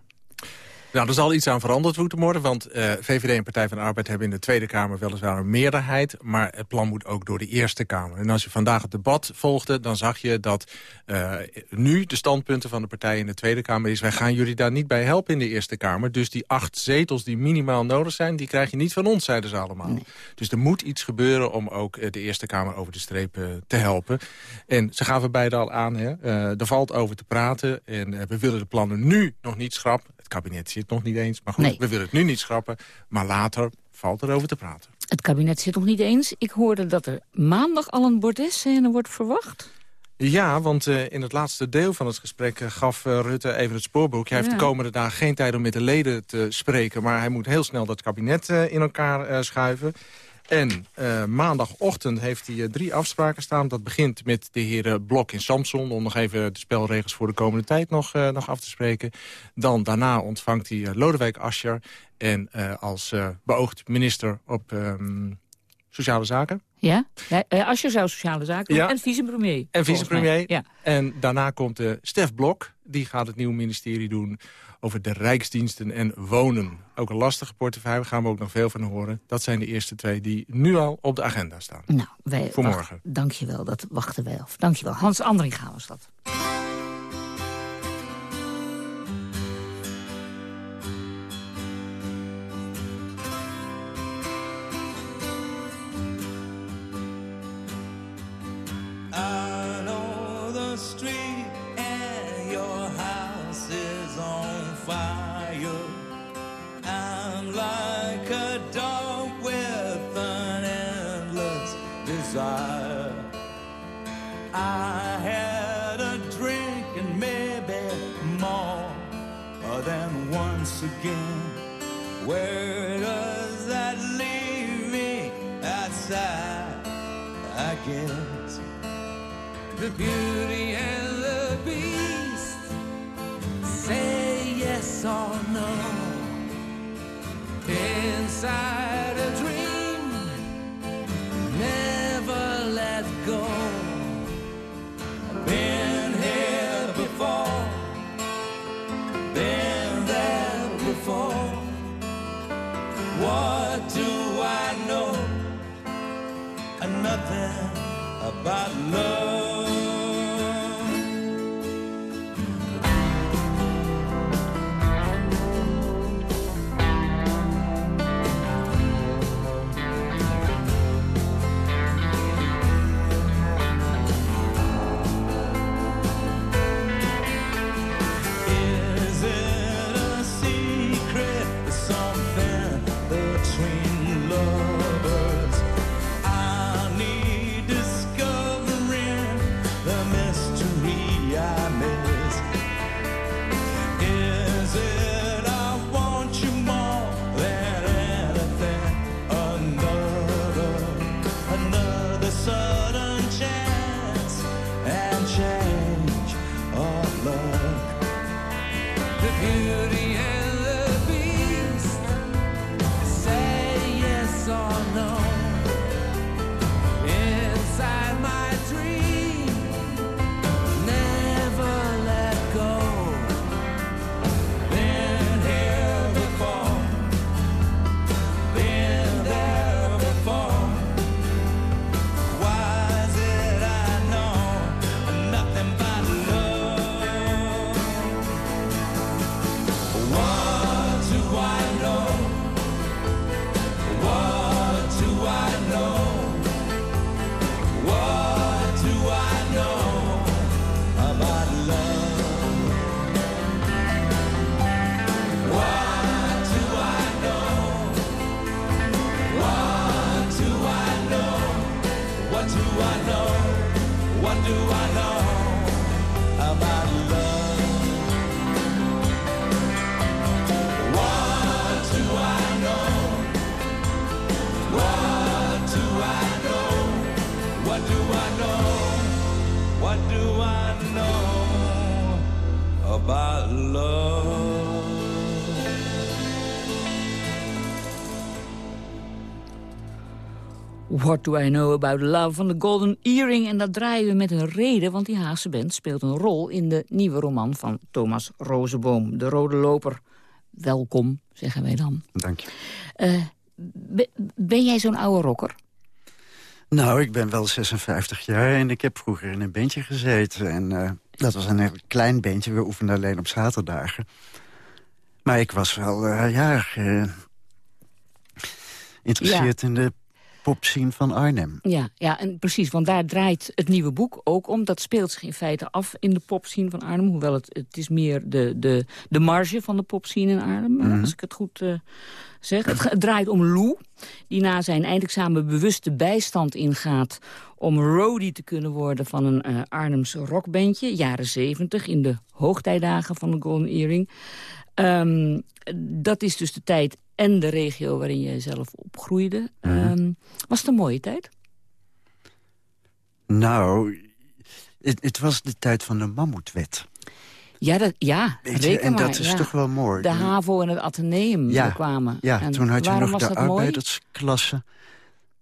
Nou, er zal iets aan veranderd moeten worden, want eh, VVD en Partij van de Arbeid hebben in de Tweede Kamer weliswaar een meerderheid, maar het plan moet ook door de Eerste Kamer. En als je vandaag het debat volgde, dan zag je dat eh, nu de standpunten van de partijen in de Tweede Kamer is, wij gaan jullie daar niet bij helpen in de Eerste Kamer. Dus die acht zetels die minimaal nodig zijn, die krijg je niet van ons, zeiden ze allemaal. Dus er moet iets gebeuren om ook eh, de Eerste Kamer over de streep te helpen. En ze gaven beide al aan, hè, er valt over te praten en we willen de plannen nu nog niet schrappen. Het kabinet zit nog niet eens, maar goed, Nee. we willen het nu niet schrappen. Maar later valt er over te praten. Het kabinet zit nog niet eens. Ik hoorde dat er maandag al een bordesscène wordt verwacht. Ja, want eh, in het laatste deel van het gesprek eh, gaf eh, Rutte even het spoorboek. Hij heeft de komende dagen geen tijd om met de leden te spreken... maar hij moet heel snel dat kabinet in elkaar schuiven. En eh, maandagochtend heeft hij eh, drie afspraken staan. Dat begint met de heren Blok in Samson... om nog even de spelregels voor de komende tijd nog, eh, nog af te spreken. Dan daarna ontvangt hij Lodewijk Asscher... en als beoogd minister op ehm, Sociale Zaken. Ja? je zou sociale zaken doen. Ja. En vicepremier. En vicepremier. Ja. En daarna komt Stef Blok. Die gaat het nieuwe ministerie doen over de rijksdiensten en wonen. Ook een lastige portefeuille, daar gaan we ook nog veel van horen. Dat zijn de eerste twee die nu al op de agenda staan. Nou, wij Voor morgen. Dank je wel, dat wachten wij af. Dank je wel. Hans Andringa was dat. Beauty and the beast say yes or no. Inside love? What Do I Know About Love van de Golden Earring. En dat draaien we met een reden, want die Haagse band speelt een rol... in de nieuwe roman van Thomas Rozenboom, De Rode Loper. Welkom, zeggen wij dan. Dank je. Eh, be- ben jij zo'n oude rocker? Nou, ik ben wel 56 jaar en ik heb vroeger in een bandje gezeten. En eh, dat was een heel klein bandje, we oefenden alleen op zaterdagen. Maar ik was wel, eh, ja, geïnteresseerd in de popscene van Arnhem. Ja, ja, en precies, want daar draait het nieuwe boek ook om. Dat speelt zich in feite af in de popscene van Arnhem. Hoewel het, het is meer de, de, de marge van de popscene in Arnhem, eh, Mhm. als ik het goed eh, zeg. Het, draait om Lou, die na zijn eindexamen bewuste bijstand ingaat... om roadie te kunnen worden van een eh Arnhemse rockbandje. Jaren zeventig, in de hoogtijdagen van de Golden Earring. Ehm, dat is dus de tijd en de regio waarin je zelf opgroeide. Ehm, was het een mooie tijd? Nou, het, het was de tijd van de mammoetwet. Ja, dat, ja je, en maar, dat is ja. toch wel mooi. De HAVO en het Atheneum ja, kwamen. Ja, En toen had je nog de arbeidersklasse.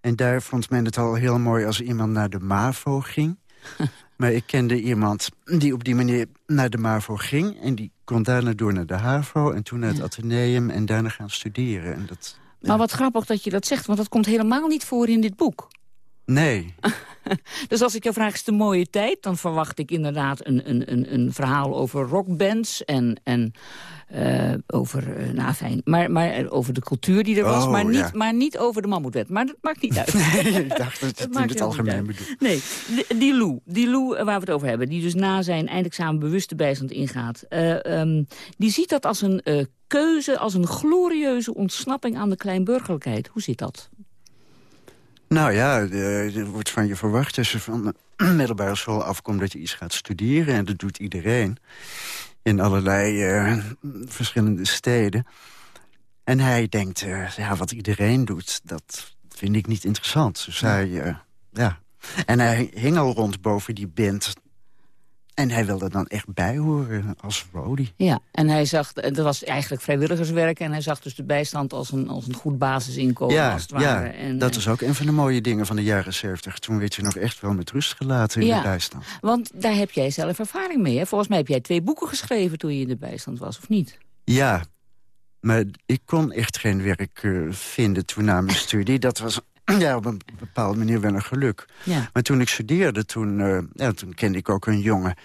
En daar vond men het al heel mooi als iemand naar de MAVO ging. maar ik kende iemand die op die manier naar de MAVO ging... en die kon daarna door naar de HAVO en toen naar het Atheneum... en daarna gaan studeren. En dat, Maar wat grappig dat je dat zegt, want dat komt helemaal niet voor in dit boek. Nee. Dus als ik jou vraag, is het een mooie tijd? Dan verwacht ik inderdaad een, een, een, een verhaal over rockbands en, en eh, over, nou fijn, maar, maar over de cultuur die er was, Oh, maar, niet, ja. maar niet over de mammoetwet. Maar dat maakt niet uit. Nee, ik dacht dat je het in het algemeen bedoelt. Nee, die, die Lou, die Lou eh, waar we het over hebben... die dus na zijn eindexamen bewuste bijstand ingaat... eh, ehm, die ziet dat als een keuze, als een glorieuze ontsnapping aan de kleinburgerlijkheid. Hoe zit dat? Nou ja, er wordt van je verwacht als je van de middelbare school afkomt... dat je iets gaat studeren en dat doet iedereen. In allerlei eh, verschillende steden. En hij denkt, eh, ja, wat iedereen doet, dat vind ik niet interessant. Dus hij, eh, ja. En hij hing al rond boven die band. En hij wilde dan echt bij horen als roadie. Ja, en hij zag, dat was eigenlijk vrijwilligerswerk... en hij zag dus de bijstand als een, als een goed basisinkomen, Ja, als het ware. ja en, dat eh, is ook een van de mooie dingen van de jaren 70. Toen werd je nog echt wel met rust gelaten in Ja. de bijstand. Want daar heb jij zelf ervaring mee, hè? Volgens mij heb jij twee boeken geschreven toen je in de bijstand was, of niet? Ja, maar ik kon echt geen werk eh, vinden toen na mijn studie. Dat was ja, op een bepaalde manier wel een geluk. Ja. Maar toen ik studeerde, toen, eh, ja, toen kende ik ook een jongen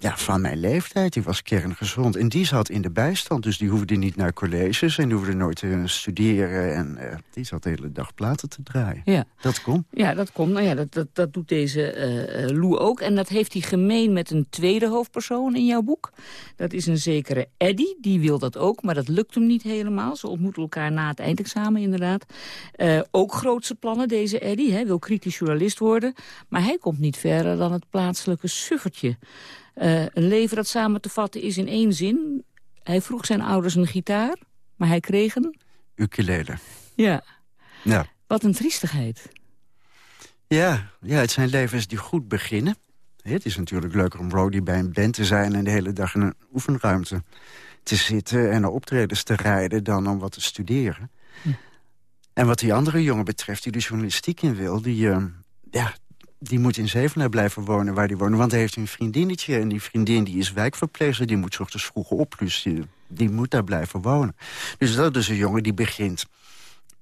ja, van mijn leeftijd. Die was kerngezond. En die zat in de bijstand, dus die hoefde niet naar colleges... en die hoefde nooit te studeren. En eh, die zat de hele dag platen te draaien. Ja. Dat kon. Ja, dat komt. Nou ja, dat, dat, dat doet deze eh eh, Lou ook. En dat heeft hij gemeen met een tweede hoofdpersoon in jouw boek. Dat is een zekere Eddie. Die wil dat ook, maar dat lukt hem niet helemaal. Ze ontmoeten elkaar na het eindexamen inderdaad. Eh, ook grootse plannen, deze Eddie. Hij wil kritisch journalist worden. Maar hij komt niet verder dan het plaatselijke suffertje. Eh, een leven dat samen te vatten is in één zin. Hij vroeg zijn ouders een gitaar, maar hij kreeg een... Ukulele. Ja, Ja. wat een triestigheid. Ja, ja, het zijn levens die goed beginnen. Het is natuurlijk leuker om roadie bij een band te zijn... en de hele dag in een oefenruimte te zitten... en naar optredens te rijden dan om wat te studeren. En wat die andere jongen betreft, die de journalistiek in wil... die, eh, ja, die moet in Zevenaar blijven wonen waar die wonen. Want hij heeft een vriendinnetje en die vriendin die is wijkverpleegster... die moet ochtends vroeg op, dus die, die moet daar blijven wonen. Dus dat is een jongen die begint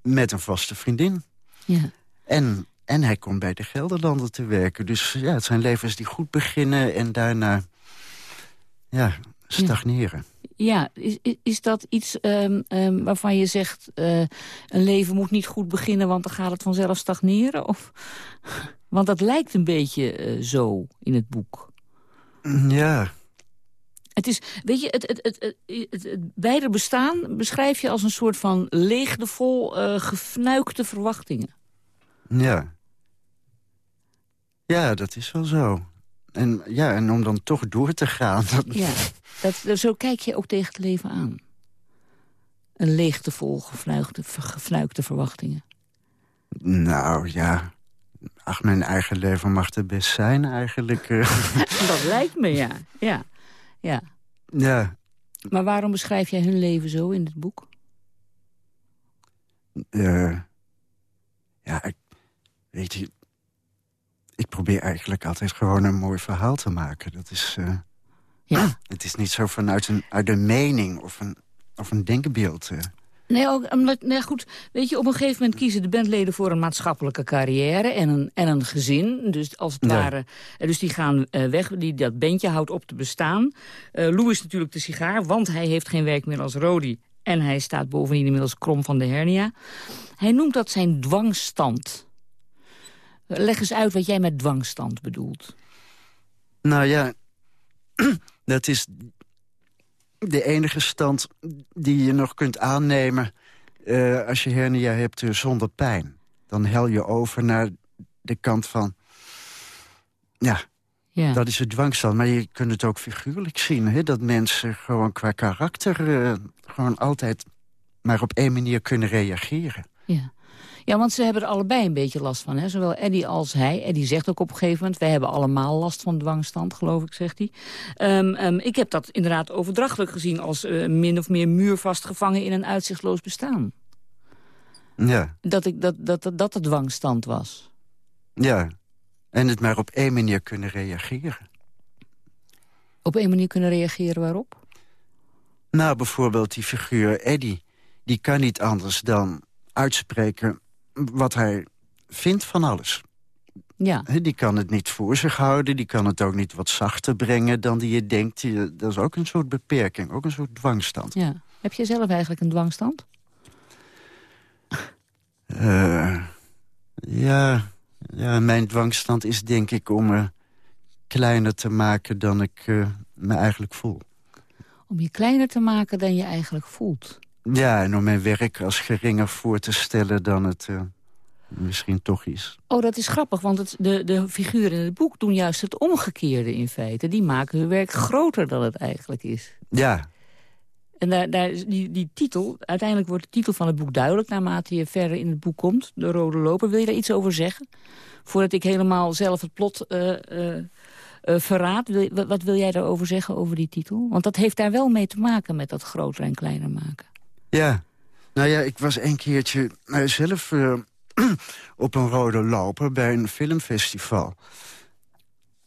met een vaste vriendin. Ja. En, en hij komt bij de Gelderlanden te werken. Dus ja, het zijn levens die goed beginnen en daarna ja, stagneren. Ja, is, is- dat iets ehm, ehm, waarvan je zegt... eh, een leven moet niet goed beginnen, want dan gaat het vanzelf stagneren? Of, want dat lijkt een beetje eh, zo in het boek. Ja, Het is, weet je, het, het, het, het, beide bestaan beschrijf je als een soort van leegdevol eh gefnuikte verwachtingen. ja. Ja, dat is wel zo. En, ja, en om dan toch door te gaan... Dat, Ja, dat, zo kijk je ook tegen het leven aan. Een leegdevol gefnuikte, gefnuikte verwachtingen. Nou, ja... Ach, mijn eigen leven mag er best zijn eigenlijk. eh. dat lijkt me, ja. ja. ja. ja, Maar waarom beschrijf jij hun leven zo in het boek? eh, ja, ik, weet je... Probeer eigenlijk altijd gewoon een mooi verhaal te maken. Dat is... eh, Ja. Het is niet zo vanuit een, uit een mening of een, of een denkbeeld. eh. Nee, ook, omdat, nee, goed. Weet je, op een gegeven moment kiezen de bandleden voor een maatschappelijke carrière en een, en een gezin. Dus als het ware. eh, Dus die gaan weg. Die, dat bandje houdt op te bestaan. Eh Lou is natuurlijk de sigaar, want hij heeft geen werk meer als Rodi. En hij staat bovendien inmiddels krom van de hernia. Hij noemt dat zijn dwangstand. Leg eens uit wat jij met dwangstand bedoelt. Nou ja, dat is de enige stand die je nog kunt aannemen... eh, als je hernia hebt eh, zonder pijn. Dan hel je over naar de kant van... Ja, Ja. dat is het dwangstand. Maar je kunt het ook figuurlijk zien. Hè? Dat mensen gewoon qua karakter... eh, gewoon altijd maar op één manier kunnen reageren. Ja. Ja, want ze hebben er allebei een beetje last van. Hè? Zowel Eddie als hij. Eddie zegt ook op een gegeven moment... wij hebben allemaal last van dwangstand, geloof ik, zegt hij. Ehm, ehm, ik heb dat inderdaad overdrachtelijk gezien... als eh, min of meer muurvast gevangen in een uitzichtloos bestaan. Ja, Dat, ik, dat, dat, dat, dat de dwangstand was. ja. En het maar op één manier kunnen reageren. Op een manier kunnen reageren waarop? Nou, bijvoorbeeld die figuur Eddie. Die kan niet anders dan uitspreken wat hij vindt van alles. Ja. Die kan het niet voor zich houden. Die kan het ook niet wat zachter brengen dan die je denkt. Dat is ook een soort beperking, ook een soort dwangstand. ja. Heb je zelf eigenlijk een dwangstand? Eh, ja, ja, mijn dwangstand is denk ik om me kleiner te maken dan ik eh, me eigenlijk voel. Om je kleiner te maken dan je eigenlijk voelt. Ja, en om mijn werk als geringer voor te stellen dan het eh, misschien toch is. Oh, dat is grappig, want het, de, de figuren in het boek doen juist het omgekeerde in feite. Die maken hun werk groter dan het eigenlijk is. Ja, En daar, daar, is die, die titel, uiteindelijk wordt de titel van het boek duidelijk... naarmate je verder in het boek komt, De Rode Loper. Wil je daar iets over zeggen? Voordat ik helemaal zelf het plot eh, verraad. Wil, wat, wat wil jij daarover zeggen, over die titel? Want dat heeft daar wel mee te maken met dat groter en kleiner maken. Ja. Nou ja, ik was een keertje eh, zelf eh, op een rode loper bij een filmfestival.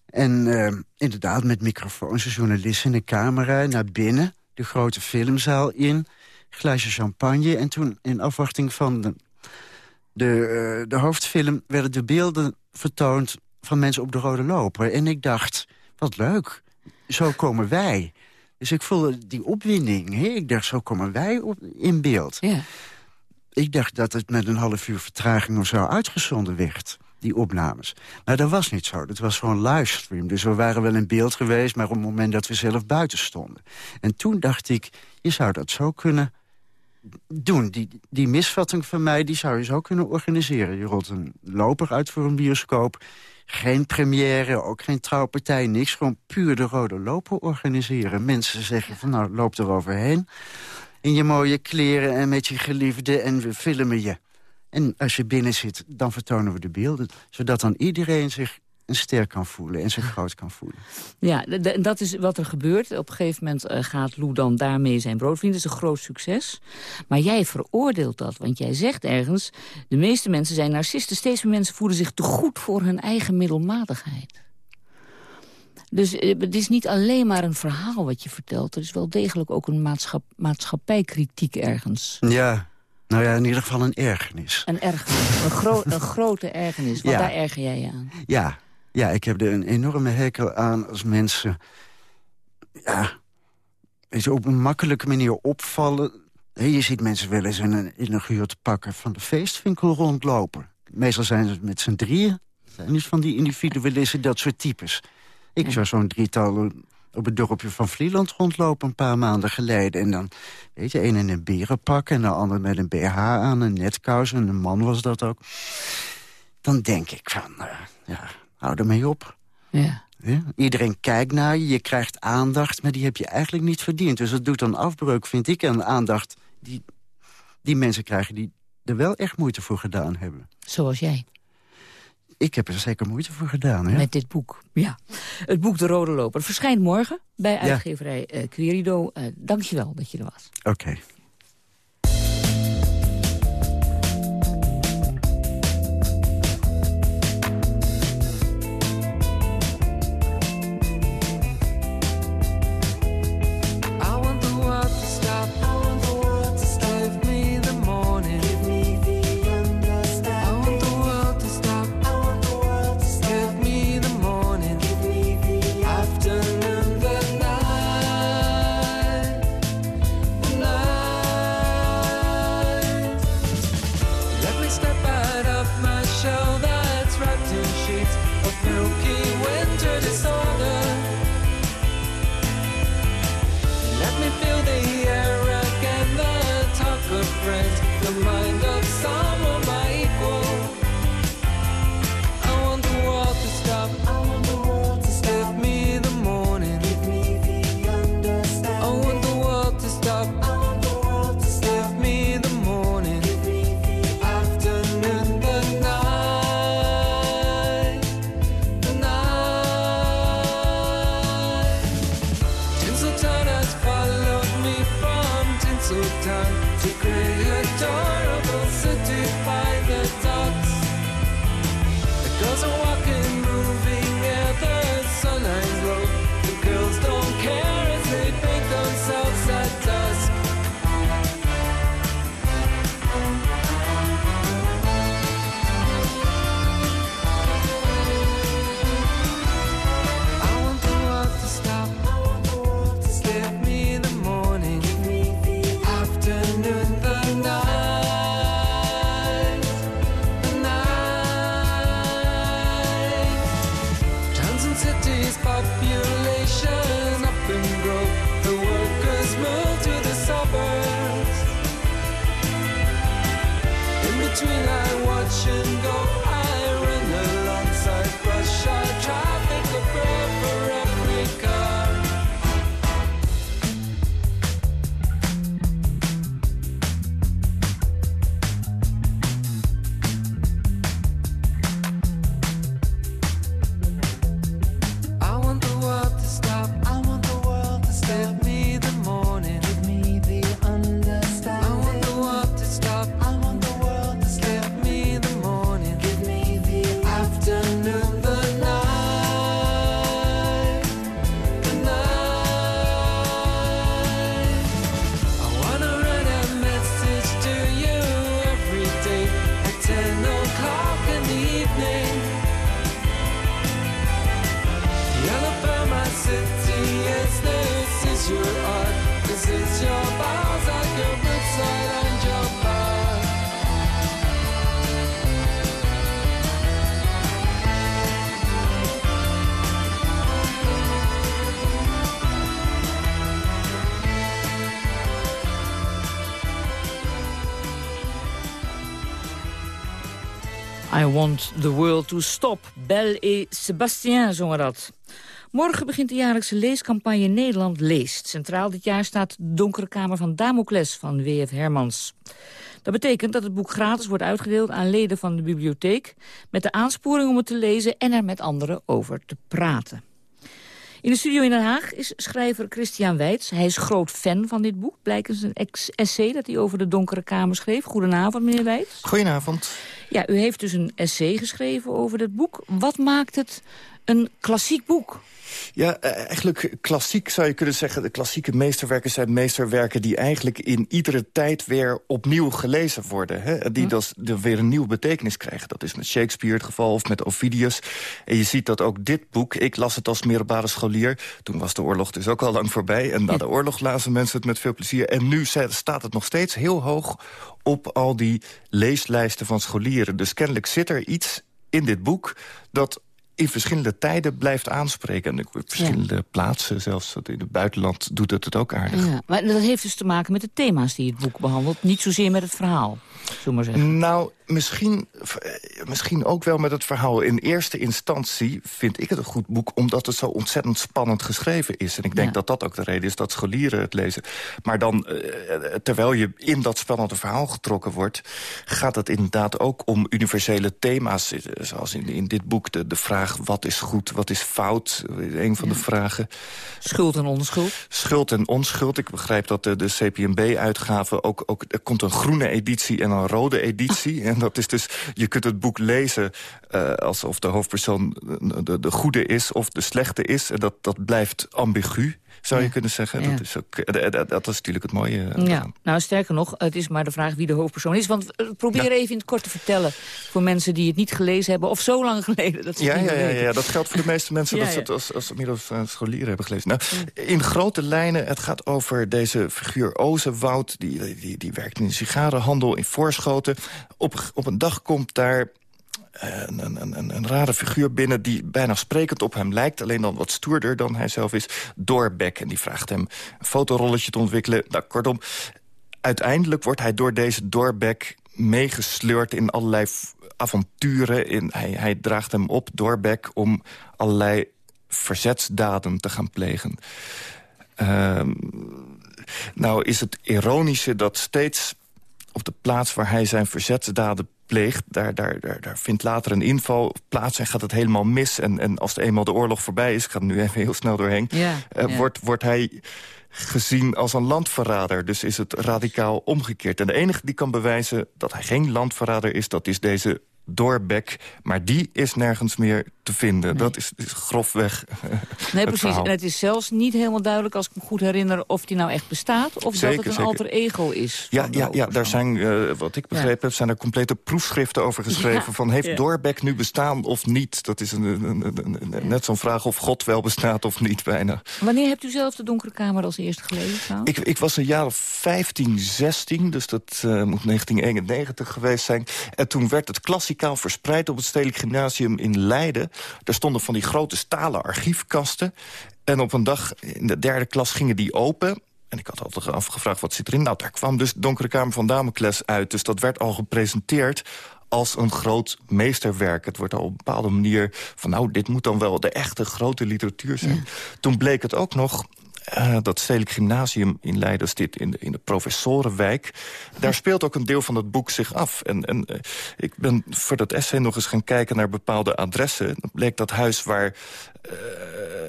En eh, inderdaad met microfoons, een journalist en een camera naar binnen. De grote filmzaal in, glaasje champagne. En toen in afwachting van de, de, de hoofdfilm... werden de beelden vertoond van mensen op de rode loper. En ik dacht, wat leuk, zo komen wij. Dus ik voelde die opwinding. Hè? Ik dacht, zo komen wij op, in beeld. Ja. Ik dacht dat het met een half uur vertraging of zo uitgezonden werd, die opnames. Maar dat was niet zo. Dat was gewoon livestream. Dus we waren wel in beeld geweest, maar op het moment dat we zelf buiten stonden. En toen dacht ik, je zou dat zo kunnen doen. Die, die misvatting van mij, die zou je zo kunnen organiseren. Je rolt een loper uit voor een bioscoop. Geen première, ook geen trouwpartij, niks. Gewoon puur de rode loper organiseren. Mensen zeggen van nou, loop er overheen. In je mooie kleren en met je geliefde en we filmen je. En als je binnen zit, dan vertonen we de beelden. Zodat dan iedereen zich een ster kan voelen en zich groot kan voelen. Ja, dat is wat er gebeurt. Op een gegeven moment eh, gaat Lou dan daarmee zijn brood verdienen. Dat is een groot succes. Maar jij veroordeelt dat, want jij zegt ergens... de meeste mensen zijn narcisten. Steeds meer mensen voelen zich te goed voor hun eigen middelmatigheid. Dus eh, het is niet alleen maar een verhaal wat je vertelt. Er is wel degelijk ook een maatschap, maatschappijkritiek ergens. Ja, nou ja, in ieder geval een ergernis. Een ergernis, een, gro een grote ergernis. Want Ja. daar erger jij je aan. Ja, ja, ik heb er een enorme hekel aan als mensen... Ja, je, op een makkelijke manier opvallen. Je ziet mensen wel eens in een, in een gehuurd pakken van de feestwinkel rondlopen. Meestal zijn ze met z'n drieën. Zijn dus van die individualisten, dat soort types. Ik zou zo'n drietal op het dorpje van Vlieland rondlopen een paar maanden geleden. En dan, weet je, een in een berenpak en de ander met een BH aan, een netkous. En een man was dat ook. Dan denk ik van, eh, ja, hou ermee op. Ja. Ja, Iedereen kijkt naar je, je krijgt aandacht, maar die heb je eigenlijk niet verdiend. Dus dat doet dan afbreuk, vind ik, aan de aandacht die, die mensen krijgen... die er wel echt moeite voor gedaan hebben. Zoals jij. Ik heb er zeker moeite voor gedaan, hè? Met dit boek, ja. Het boek De Rode Loper verschijnt morgen bij Ja. uitgeverij eh Querido. Eh Dank je wel dat je er was. Oké. Want the world to stop. Belle et Sébastien zongen dat. Morgen begint de jaarlijkse leescampagne Nederland leest. Centraal dit jaar staat de Donkere Kamer van Damocles van W.F. Hermans. Dat betekent dat het boek gratis wordt uitgedeeld aan leden van de bibliotheek... met de aansporing om het te lezen en er met anderen over te praten. In de studio in Den Haag is schrijver Christian Weits. Hij is groot fan van dit boek. Blijkt een essay dat hij over de Donkere Kamer schreef. Goedenavond, meneer Weits. Goedenavond. Ja, u heeft dus een essay geschreven over dit boek. Wat maakt het een klassiek boek? Ja, eh, eigenlijk klassiek zou je kunnen zeggen. De klassieke meesterwerken zijn meesterwerken... die eigenlijk in iedere tijd weer opnieuw gelezen worden. Hè? Die dus de, weer een nieuwe betekenis krijgen. Dat is met Shakespeare het geval of met Ovidius. En je ziet dat ook dit boek... Ik las het als middelbare scholier. Toen was de oorlog dus ook al lang voorbij. En na de oorlog lazen mensen het met veel plezier. En nu staat het nog steeds heel hoog op al die leeslijsten van scholieren. Dus kennelijk zit er iets in dit boek... dat in verschillende tijden blijft aanspreken. En op verschillende plaatsen, zelfs in het buitenland, doet het het ook aardig. Ja, maar dat heeft dus te maken met de thema's die het boek behandelt. Niet zozeer met het verhaal, zullen maar zeggen. Nou, misschien, eh, misschien ook wel met het verhaal. In eerste instantie vind ik het een goed boek... omdat het zo ontzettend spannend geschreven is. En ik denk Ja. dat dat ook de reden is dat scholieren het lezen. Maar dan, eh, terwijl je in dat spannende verhaal getrokken wordt... gaat het inderdaad ook om universele thema's. eh, Zoals in, in dit boek de, de vraag wat is goed, wat is fout. eh, Een van de vragen. Schuld en onschuld. Schuld en onschuld. Ik begrijp dat de, de CPMB-uitgave ook, ook... Er komt een groene editie en een rode editie. En dat is dus... Je kunt het boek lezen eh, alsof de hoofdpersoon de, de goede is of de slechte is. En dat, dat blijft ambigu, zou je kunnen zeggen. Dat, is ook, eh, dat, is natuurlijk het mooie. eh, Ja, nou sterker nog, het is maar de vraag wie de hoofdpersoon is. Want eh, probeer even in het kort te vertellen voor mensen die het niet gelezen hebben... of zo lang geleden dat ze Ja, ja, ja, dat geldt voor de meeste mensen dat ze het als, als inmiddels scholieren hebben gelezen. Nou, In grote lijnen, het gaat over deze figuur Ozenwoud. Die, die, die werkt in een sigarenhandel in Voorschoten. Op, op een dag komt daar een, een, een, een rare figuur binnen die bijna sprekend op hem lijkt. Alleen dan wat stoerder dan hij zelf is. Doorbek. En die vraagt hem een fotorolletje te ontwikkelen. Nou, kortom, uiteindelijk wordt hij door deze Doorbek meegesleurd in allerlei avonturen. Hij, hij draagt hem op, Doorbek, om allerlei verzetsdaden te gaan plegen. Ehm, nou is het ironische dat steeds op de plaats waar hij zijn verzetsdaden pleegt... daar, daar, daar, daar vindt later een inval plaats en gaat het helemaal mis. En, en als eenmaal de oorlog voorbij is, ik ga er nu even heel snel doorheen... Ja, eh, ja. Wordt, wordt hij gezien als een landverrader. Dus is het radicaal omgekeerd. En de enige die kan bewijzen dat hij geen landverrader is... dat is deze Doorbek. Maar die is nergens meer te vinden. Dat is, is grofweg Nee, het precies. verhaal. En het is zelfs niet helemaal duidelijk, als ik me goed herinner... of die nou echt bestaat, of Zeker, dat het een zeker. alter ego is. Ja, ja, ja, daar zijn, eh, wat ik begrepen heb, zijn er complete proefschriften over geschreven. Ja, van heeft ja. Doorbek nu bestaan of niet? Dat is een, een, een- een- een- net zo'n vraag of God wel bestaat of niet bijna. Wanneer hebt u zelf de Donkere Kamer als eerste gelezen? Ik, ik was een jaar of 15, 16, dus dat eh, moet 1991 geweest zijn. En toen werd het klassikaal verspreid op het Stedelijk Gymnasium in Leiden. Daar stonden van die grote stalen archiefkasten. En op een dag in de derde klas gingen die open. En ik had altijd afgevraagd, wat zit erin? Nou, daar kwam dus Donkere Kamer van Damocles uit. Dus dat werd al gepresenteerd als een groot meesterwerk. Het wordt al op een bepaalde manier van... nou, dit moet dan wel de echte grote literatuur zijn. Toen bleek het ook nog eh, dat Stedelijk Gymnasium in Leiden zit in de, in de professorenwijk. Daar speelt ook een deel van het boek zich af. En, en eh, ik ben voor dat essay nog eens gaan kijken naar bepaalde adressen. Dan bleek dat huis waar eh,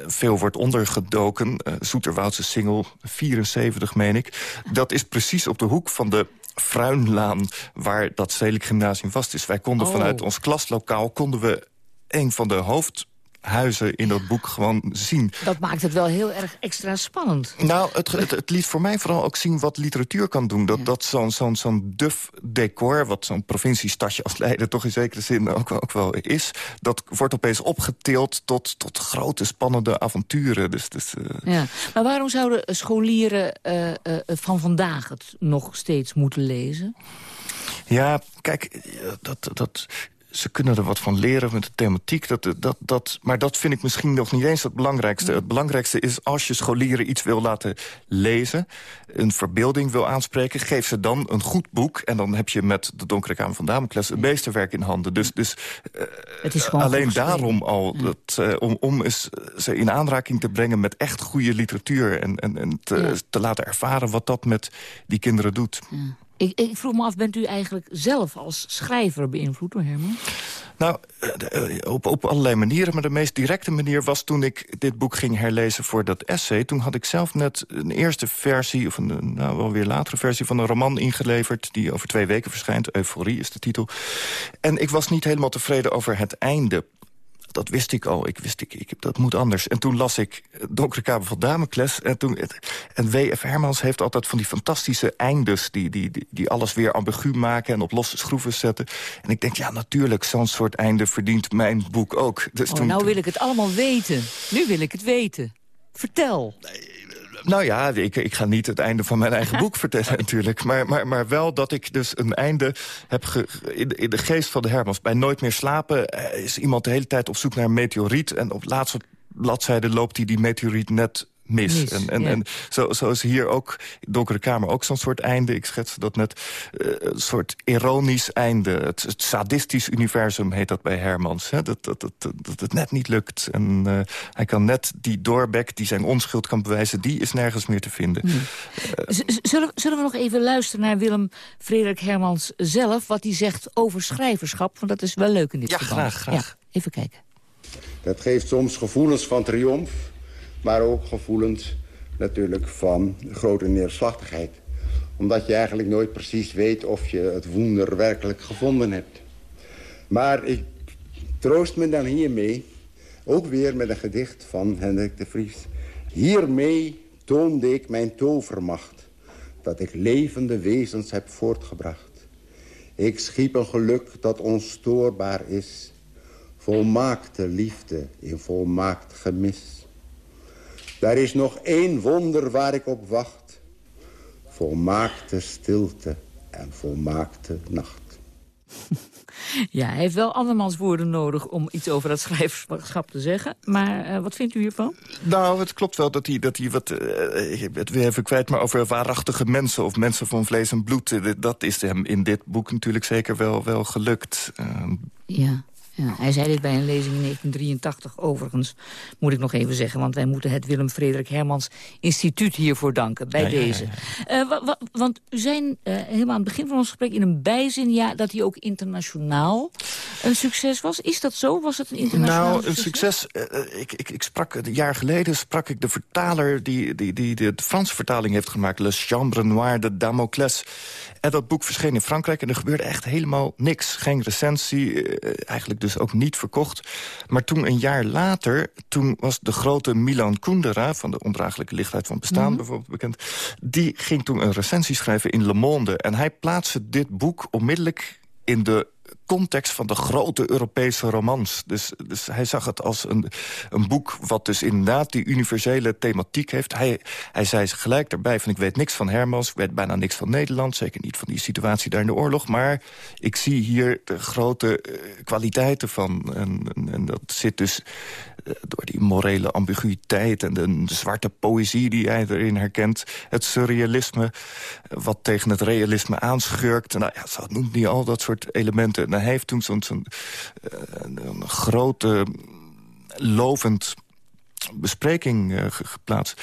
veel wordt ondergedoken... Zoeterwoudse Singel, 74 meen ik... dat is precies op de hoek van de Fruinlaan waar dat Stedelijk Gymnasium vast is. Wij konden Oh. vanuit ons klaslokaal konden we een van de hoofdhuizen in dat boek gewoon zien. Dat maakt het wel heel erg extra spannend. Nou, het, het, het liet voor mij vooral ook zien wat literatuur kan doen. Dat, dat zo'n zo'n zo'n duf decor, wat zo'n provinciestadje als Leiden... toch in zekere zin ook, wel- ook wel is... dat wordt opeens opgetild tot, tot grote spannende avonturen. Dus, dus, eh, Ja. Maar waarom zouden scholieren eh, eh, van vandaag het nog steeds moeten lezen? Ja, kijk, eh, dat, dat, ze kunnen er wat van leren met de thematiek. Dat, dat, dat, maar dat vind ik misschien nog niet eens het belangrijkste. Het belangrijkste is als je scholieren iets wil laten lezen... een verbeelding wil aanspreken, geef ze dan een goed boek... en dan heb je met de Donkere Kamer van Damocles een meesterwerk in handen. Dus, dus eh, Het is alleen daarom al, dat, eh, om, om eens ze in aanraking te brengen... met echt goede literatuur en, en, en te, Ja. te laten ervaren wat dat met die kinderen doet. Ik, ik vroeg me af, bent u eigenlijk zelf als schrijver beïnvloed door Herman? Nou, eh, op, op allerlei manieren. Maar de meest directe manier was toen ik dit boek ging herlezen voor dat essay. Toen had ik zelf net een eerste versie, of een nou, wel weer latere versie... van een roman ingeleverd die over twee weken verschijnt. Euforie is de titel. En ik was niet helemaal tevreden over het einde. Dat wist ik al. Ik wist, ik, ik, dat moet anders. En toen las ik Donkere Kamer van Damocles. En, toen, en W.F. Hermans heeft altijd van die fantastische eindes... Die, die, die, die alles weer ambigu maken en op losse schroeven zetten. En ik denk, ja, natuurlijk, zo'n soort einde verdient mijn boek ook. Dus Oh, toen, nou wil ik het allemaal weten. Nu wil ik het weten. Vertel. Nou ja, ik, ik ga niet het einde van mijn eigen boek vertellen natuurlijk. Maar, maar, maar wel dat ik dus een einde heb ge, in, de- in de geest van de Hermans. Bij Nooit meer slapen eh, is iemand de hele tijd op zoek naar een meteoriet. En op laatste bladzijde loopt hij die meteoriet net mis. Mis, en en, ja. en zo, zo is hier ook, in Donkere Kamer, ook zo'n soort einde. Ik schets dat net eh, een soort ironisch einde. Het, het sadistisch universum heet dat bij Hermans. Hè? Dat, dat, dat, dat, dat het net niet lukt. En eh, hij kan net die doorbek die zijn onschuld kan bewijzen... die is nergens meer te vinden. Z- z- Zullen, zullen we nog even luisteren naar Willem Frederik Hermans zelf... wat hij zegt over schrijverschap? Want dat is wel leuk in dit Ja, verband. graag, graag. Ja, even kijken. Dat geeft soms gevoelens van triomf, maar ook gevoelens natuurlijk van grote neerslachtigheid. Omdat je eigenlijk nooit precies weet of je het wonder werkelijk gevonden hebt. Maar ik troost me dan hiermee, ook weer met een gedicht van Hendrik de Vries. Hiermee toonde ik mijn tovermacht, dat ik levende wezens heb voortgebracht. Ik schiep een geluk dat onstoorbaar is, volmaakte liefde in volmaakt gemis. Daar is nog één wonder waar ik op wacht. Volmaakte stilte en volmaakte nacht. Ja, hij heeft wel andermans woorden nodig om iets over dat schrijverschap te zeggen. Maar eh, wat vindt u hiervan? Nou, het klopt wel dat hij, dat hij wat... eh, ik heb het weer even kwijt, maar over waarachtige mensen... of mensen van vlees en bloed. eh, dat is hem in dit boek natuurlijk zeker wel, wel gelukt. Eh, Ja. Ja, hij zei dit bij een lezing in 1983 overigens, moet ik nog even zeggen. Want wij moeten het Willem Frederik Hermans Instituut hiervoor danken, bij Ja, ja, ja, deze. Eh, wa- wa- want u zei eh, helemaal aan het begin van ons gesprek in een bijzin... Ja, dat hij ook internationaal een succes was. Is dat zo? Was het een internationaal Nou, een succes. eh, ik, ik, ik sprak een jaar geleden sprak ik de vertaler die, die, die de, de Franse vertaling heeft gemaakt. Le Chambre Noire de Damocles. En dat boek verscheen in Frankrijk en er gebeurde echt helemaal niks. Geen recensie, eigenlijk dus ook niet verkocht. Maar toen een jaar later, toen was de grote Milan Kundera... van de ondraaglijke lichtheid van bestaan Mhm. bijvoorbeeld bekend... die ging toen een recensie schrijven in Le Monde. En hij plaatste dit boek onmiddellijk in de context van de grote Europese romans. Dus, dus hij zag het als een, een boek wat dus inderdaad die universele thematiek heeft. Hij, hij zei gelijk daarbij van ik weet niks van Hermans, ik weet bijna niks van Nederland. Zeker niet van die situatie daar in de oorlog. Maar ik zie hier de grote eh, kwaliteiten van. En, en, dat zit dus door die morele ambiguïteit en de, zwarte poëzie die hij erin herkent. Het surrealisme, wat tegen het realisme aanschurkt. Nou ja, zo noemt hij al dat soort elementen. En hij heeft toen zo'n eh, grote, lovend bespreking eh, ge- geplaatst.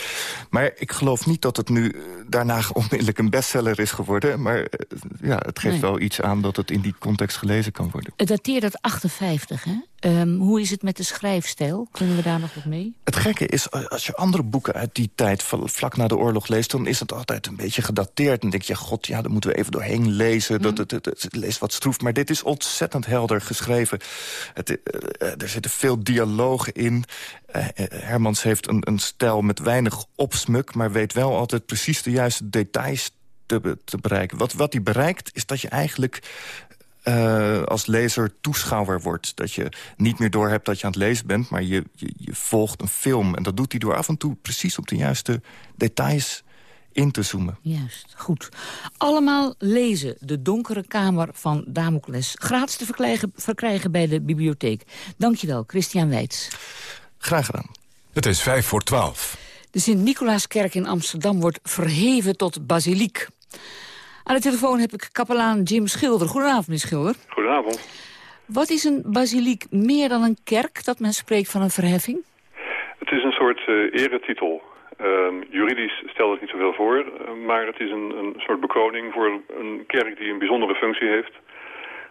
Maar ik geloof niet dat het nu eh, daarna onmiddellijk een bestseller is geworden. Maar eh, ja, het geeft Nee. wel iets aan dat het in die context gelezen kan worden. Het dateert uit 58, hè? Ehm, hoe is het met de schrijfstijl? Kunnen we daar nog wat mee? Het gekke is, als je andere boeken uit die tijd... van- vlak na de oorlog leest, dan is het altijd een beetje gedateerd. Dan denk je, god, ja, daar moeten we even doorheen lezen. Dat, het, het, het, het leest wat stroef. Maar dit is ontzettend helder geschreven. Het, er zitten veel dialogen in. Eh, eh, Hermans heeft een, een stijl met weinig opsmuk... maar weet wel altijd precies de juiste details te, be- te bereiken. Wat, wat hij bereikt, is dat je eigenlijk eh, als lezer toeschouwer wordt. Dat je niet meer doorhebt dat je aan het lezen bent... maar je, je, volgt een film. En dat doet hij door af en toe precies op de juiste details in te zoomen. Juist, goed. Allemaal lezen De Donkere Kamer van Damocles. Gratis te verkrijgen, verkrijgen bij de bibliotheek. Dankjewel, Christian Weits. Graag gedaan. Het is vijf voor twaalf. De Sint-Nicolaaskerk in Amsterdam wordt verheven tot basiliek. Aan de telefoon heb ik kapelaan Jim Schilder. Goedenavond, meneer Schilder. Goedenavond. Wat is een basiliek meer dan een kerk dat men spreekt van een verheffing? Het is een soort eh, eretitel. Ehm, juridisch stelt het niet zoveel voor, eh, maar het is een, een soort bekroning voor een kerk die een bijzondere functie heeft.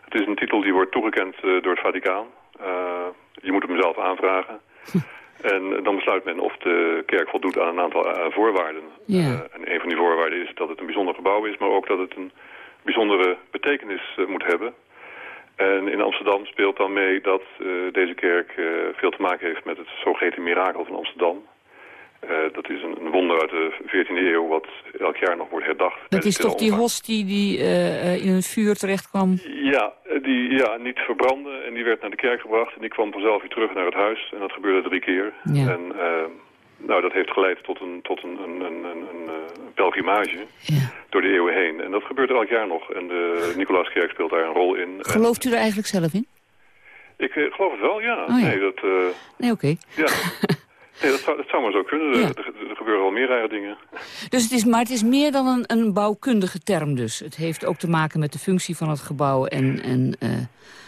Het is een titel die wordt toegekend eh, door het Vaticaan. Eh, je moet hem zelf aanvragen. En eh, dan besluit men of de kerk voldoet aan een aantal eh, voorwaarden. Ja. Eh, en een van die voorwaarden is dat het een bijzonder gebouw is, maar ook dat het een bijzondere betekenis moet hebben. En in Amsterdam speelt dan mee dat deze kerk veel te maken heeft met het zogeheten mirakel van Amsterdam. Eh, dat is een, wonder uit de 14e eeuw wat elk jaar nog wordt herdacht. Dat is toch die hostie die eh, eh, in een vuur terecht kwam? Ja, die ja, niet verbrandde en die werd naar de kerk gebracht. En die kwam vanzelf weer terug naar het huis. En dat gebeurde drie keer. Ja. En eh, nou, dat heeft geleid tot een, tot een, een, een, een, een, pelgrimage door de eeuwen heen. En dat gebeurt elk jaar nog. En de Nicolaaskerk speelt daar een rol in. En Gelooft u er eigenlijk zelf in? ik geloof het wel, ja. Oh, ja. Nee, dat, Nee, oké. ja. nee dat, zou, dat zou maar zo kunnen. Er, er, er gebeuren wel meer rare dingen. Dus het is, maar het is meer dan een, een bouwkundige term dus. Het heeft ook te maken met de functie van het gebouw en... en eh,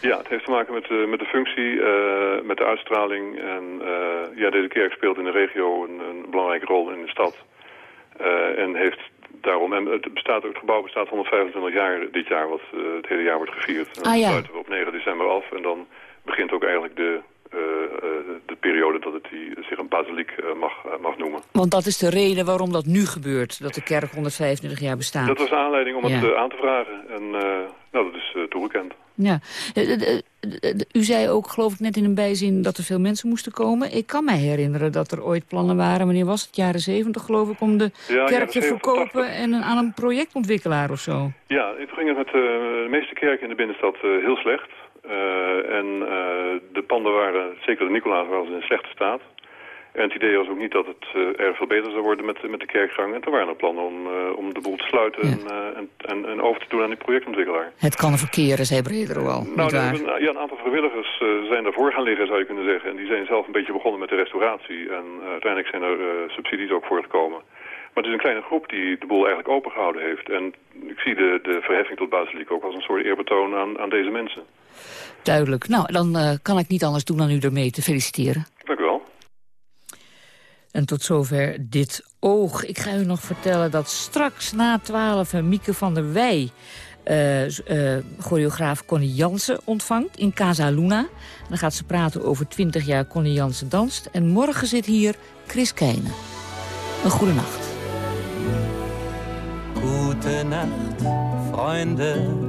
Ja, het heeft te maken met, de met de functie, eh, met de uitstraling. En eh, ja, deze kerk speelt in de regio een, een belangrijke rol in de stad. Eh, en heeft daarom, en het, bestaat, het gebouw bestaat 125 jaar dit jaar, wat eh, het hele jaar wordt gevierd. En dan Ah, ja. sluiten we op 9 december af en dan begint ook eigenlijk de, eh, eh, de periode dat het die, zich een basiliek eh, mag, eh, mag noemen. want dat is de reden waarom dat nu gebeurt. Dat de kerk 125 jaar bestaat. Dat was de aanleiding om het Ja. eh, aan te vragen. En eh, nou, dat is eh, toegekend. Ja. Eh, eh, eh, eh, U zei ook, geloof ik, net in een bijzin dat er veel mensen moesten komen. Ik kan mij herinneren dat er ooit plannen waren, wanneer was het? Jaren 70 geloof ik, om de Ja, kerk te 70, verkopen en aan een projectontwikkelaar of zo. Ja, toen ging het met eh, de meeste kerken in de binnenstad eh, heel slecht. Eh, en eh, de panden waren, zeker de Nicolaas, waren in slechte staat. En het idee was ook niet dat het eh, erg veel beter zou worden met, met de kerkgang. En toen waren er plannen om, om de boel te sluiten en, en, en, en over te doen aan die projectontwikkelaar. Het kan verkeren, zei Bredero al. Nou, er ja, een aantal vrijwilligers zijn daarvoor gaan liggen, zou je kunnen zeggen. En die zijn zelf een beetje begonnen met de restauratie. En uiteindelijk zijn er subsidies ook voor gekomen. Maar het is een kleine groep die de boel eigenlijk opengehouden heeft. En ik zie de, de verheffing tot basiliek ook als een soort eerbetoon aan, aan deze mensen. Duidelijk. Nou, dan eh, kan ik niet anders doen dan u ermee te feliciteren. Dank u wel. En tot zover dit oog. Ik ga u nog vertellen dat straks na 12 Mieke van der Wij... eh, eh, choreograaf Connie Jansen ontvangt in Casa Luna. En dan gaat ze praten over 20 jaar Connie Jansen danst. En morgen zit hier Chris Keijnen. Een goede nacht. Gute Nacht, Freunde.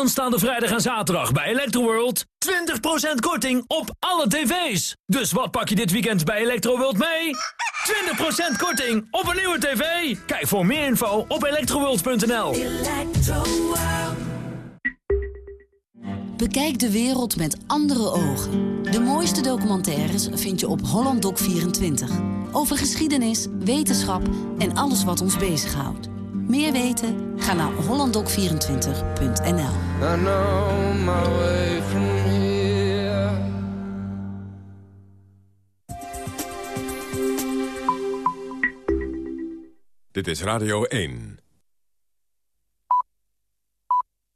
Aanstaande vrijdag en zaterdag bij Electroworld. 20% korting op alle tv's. Dus wat pak je dit weekend bij Electroworld mee? 20% korting op een nieuwe tv. Kijk voor meer info op electroworld.nl. Bekijk de wereld met andere ogen. De mooiste documentaires vind je op Holland Doc 24. Over geschiedenis, wetenschap en alles wat ons bezighoudt. Meer weten? Ga naar hollanddoc24.nl. I know my way from here. Dit is Radio 1.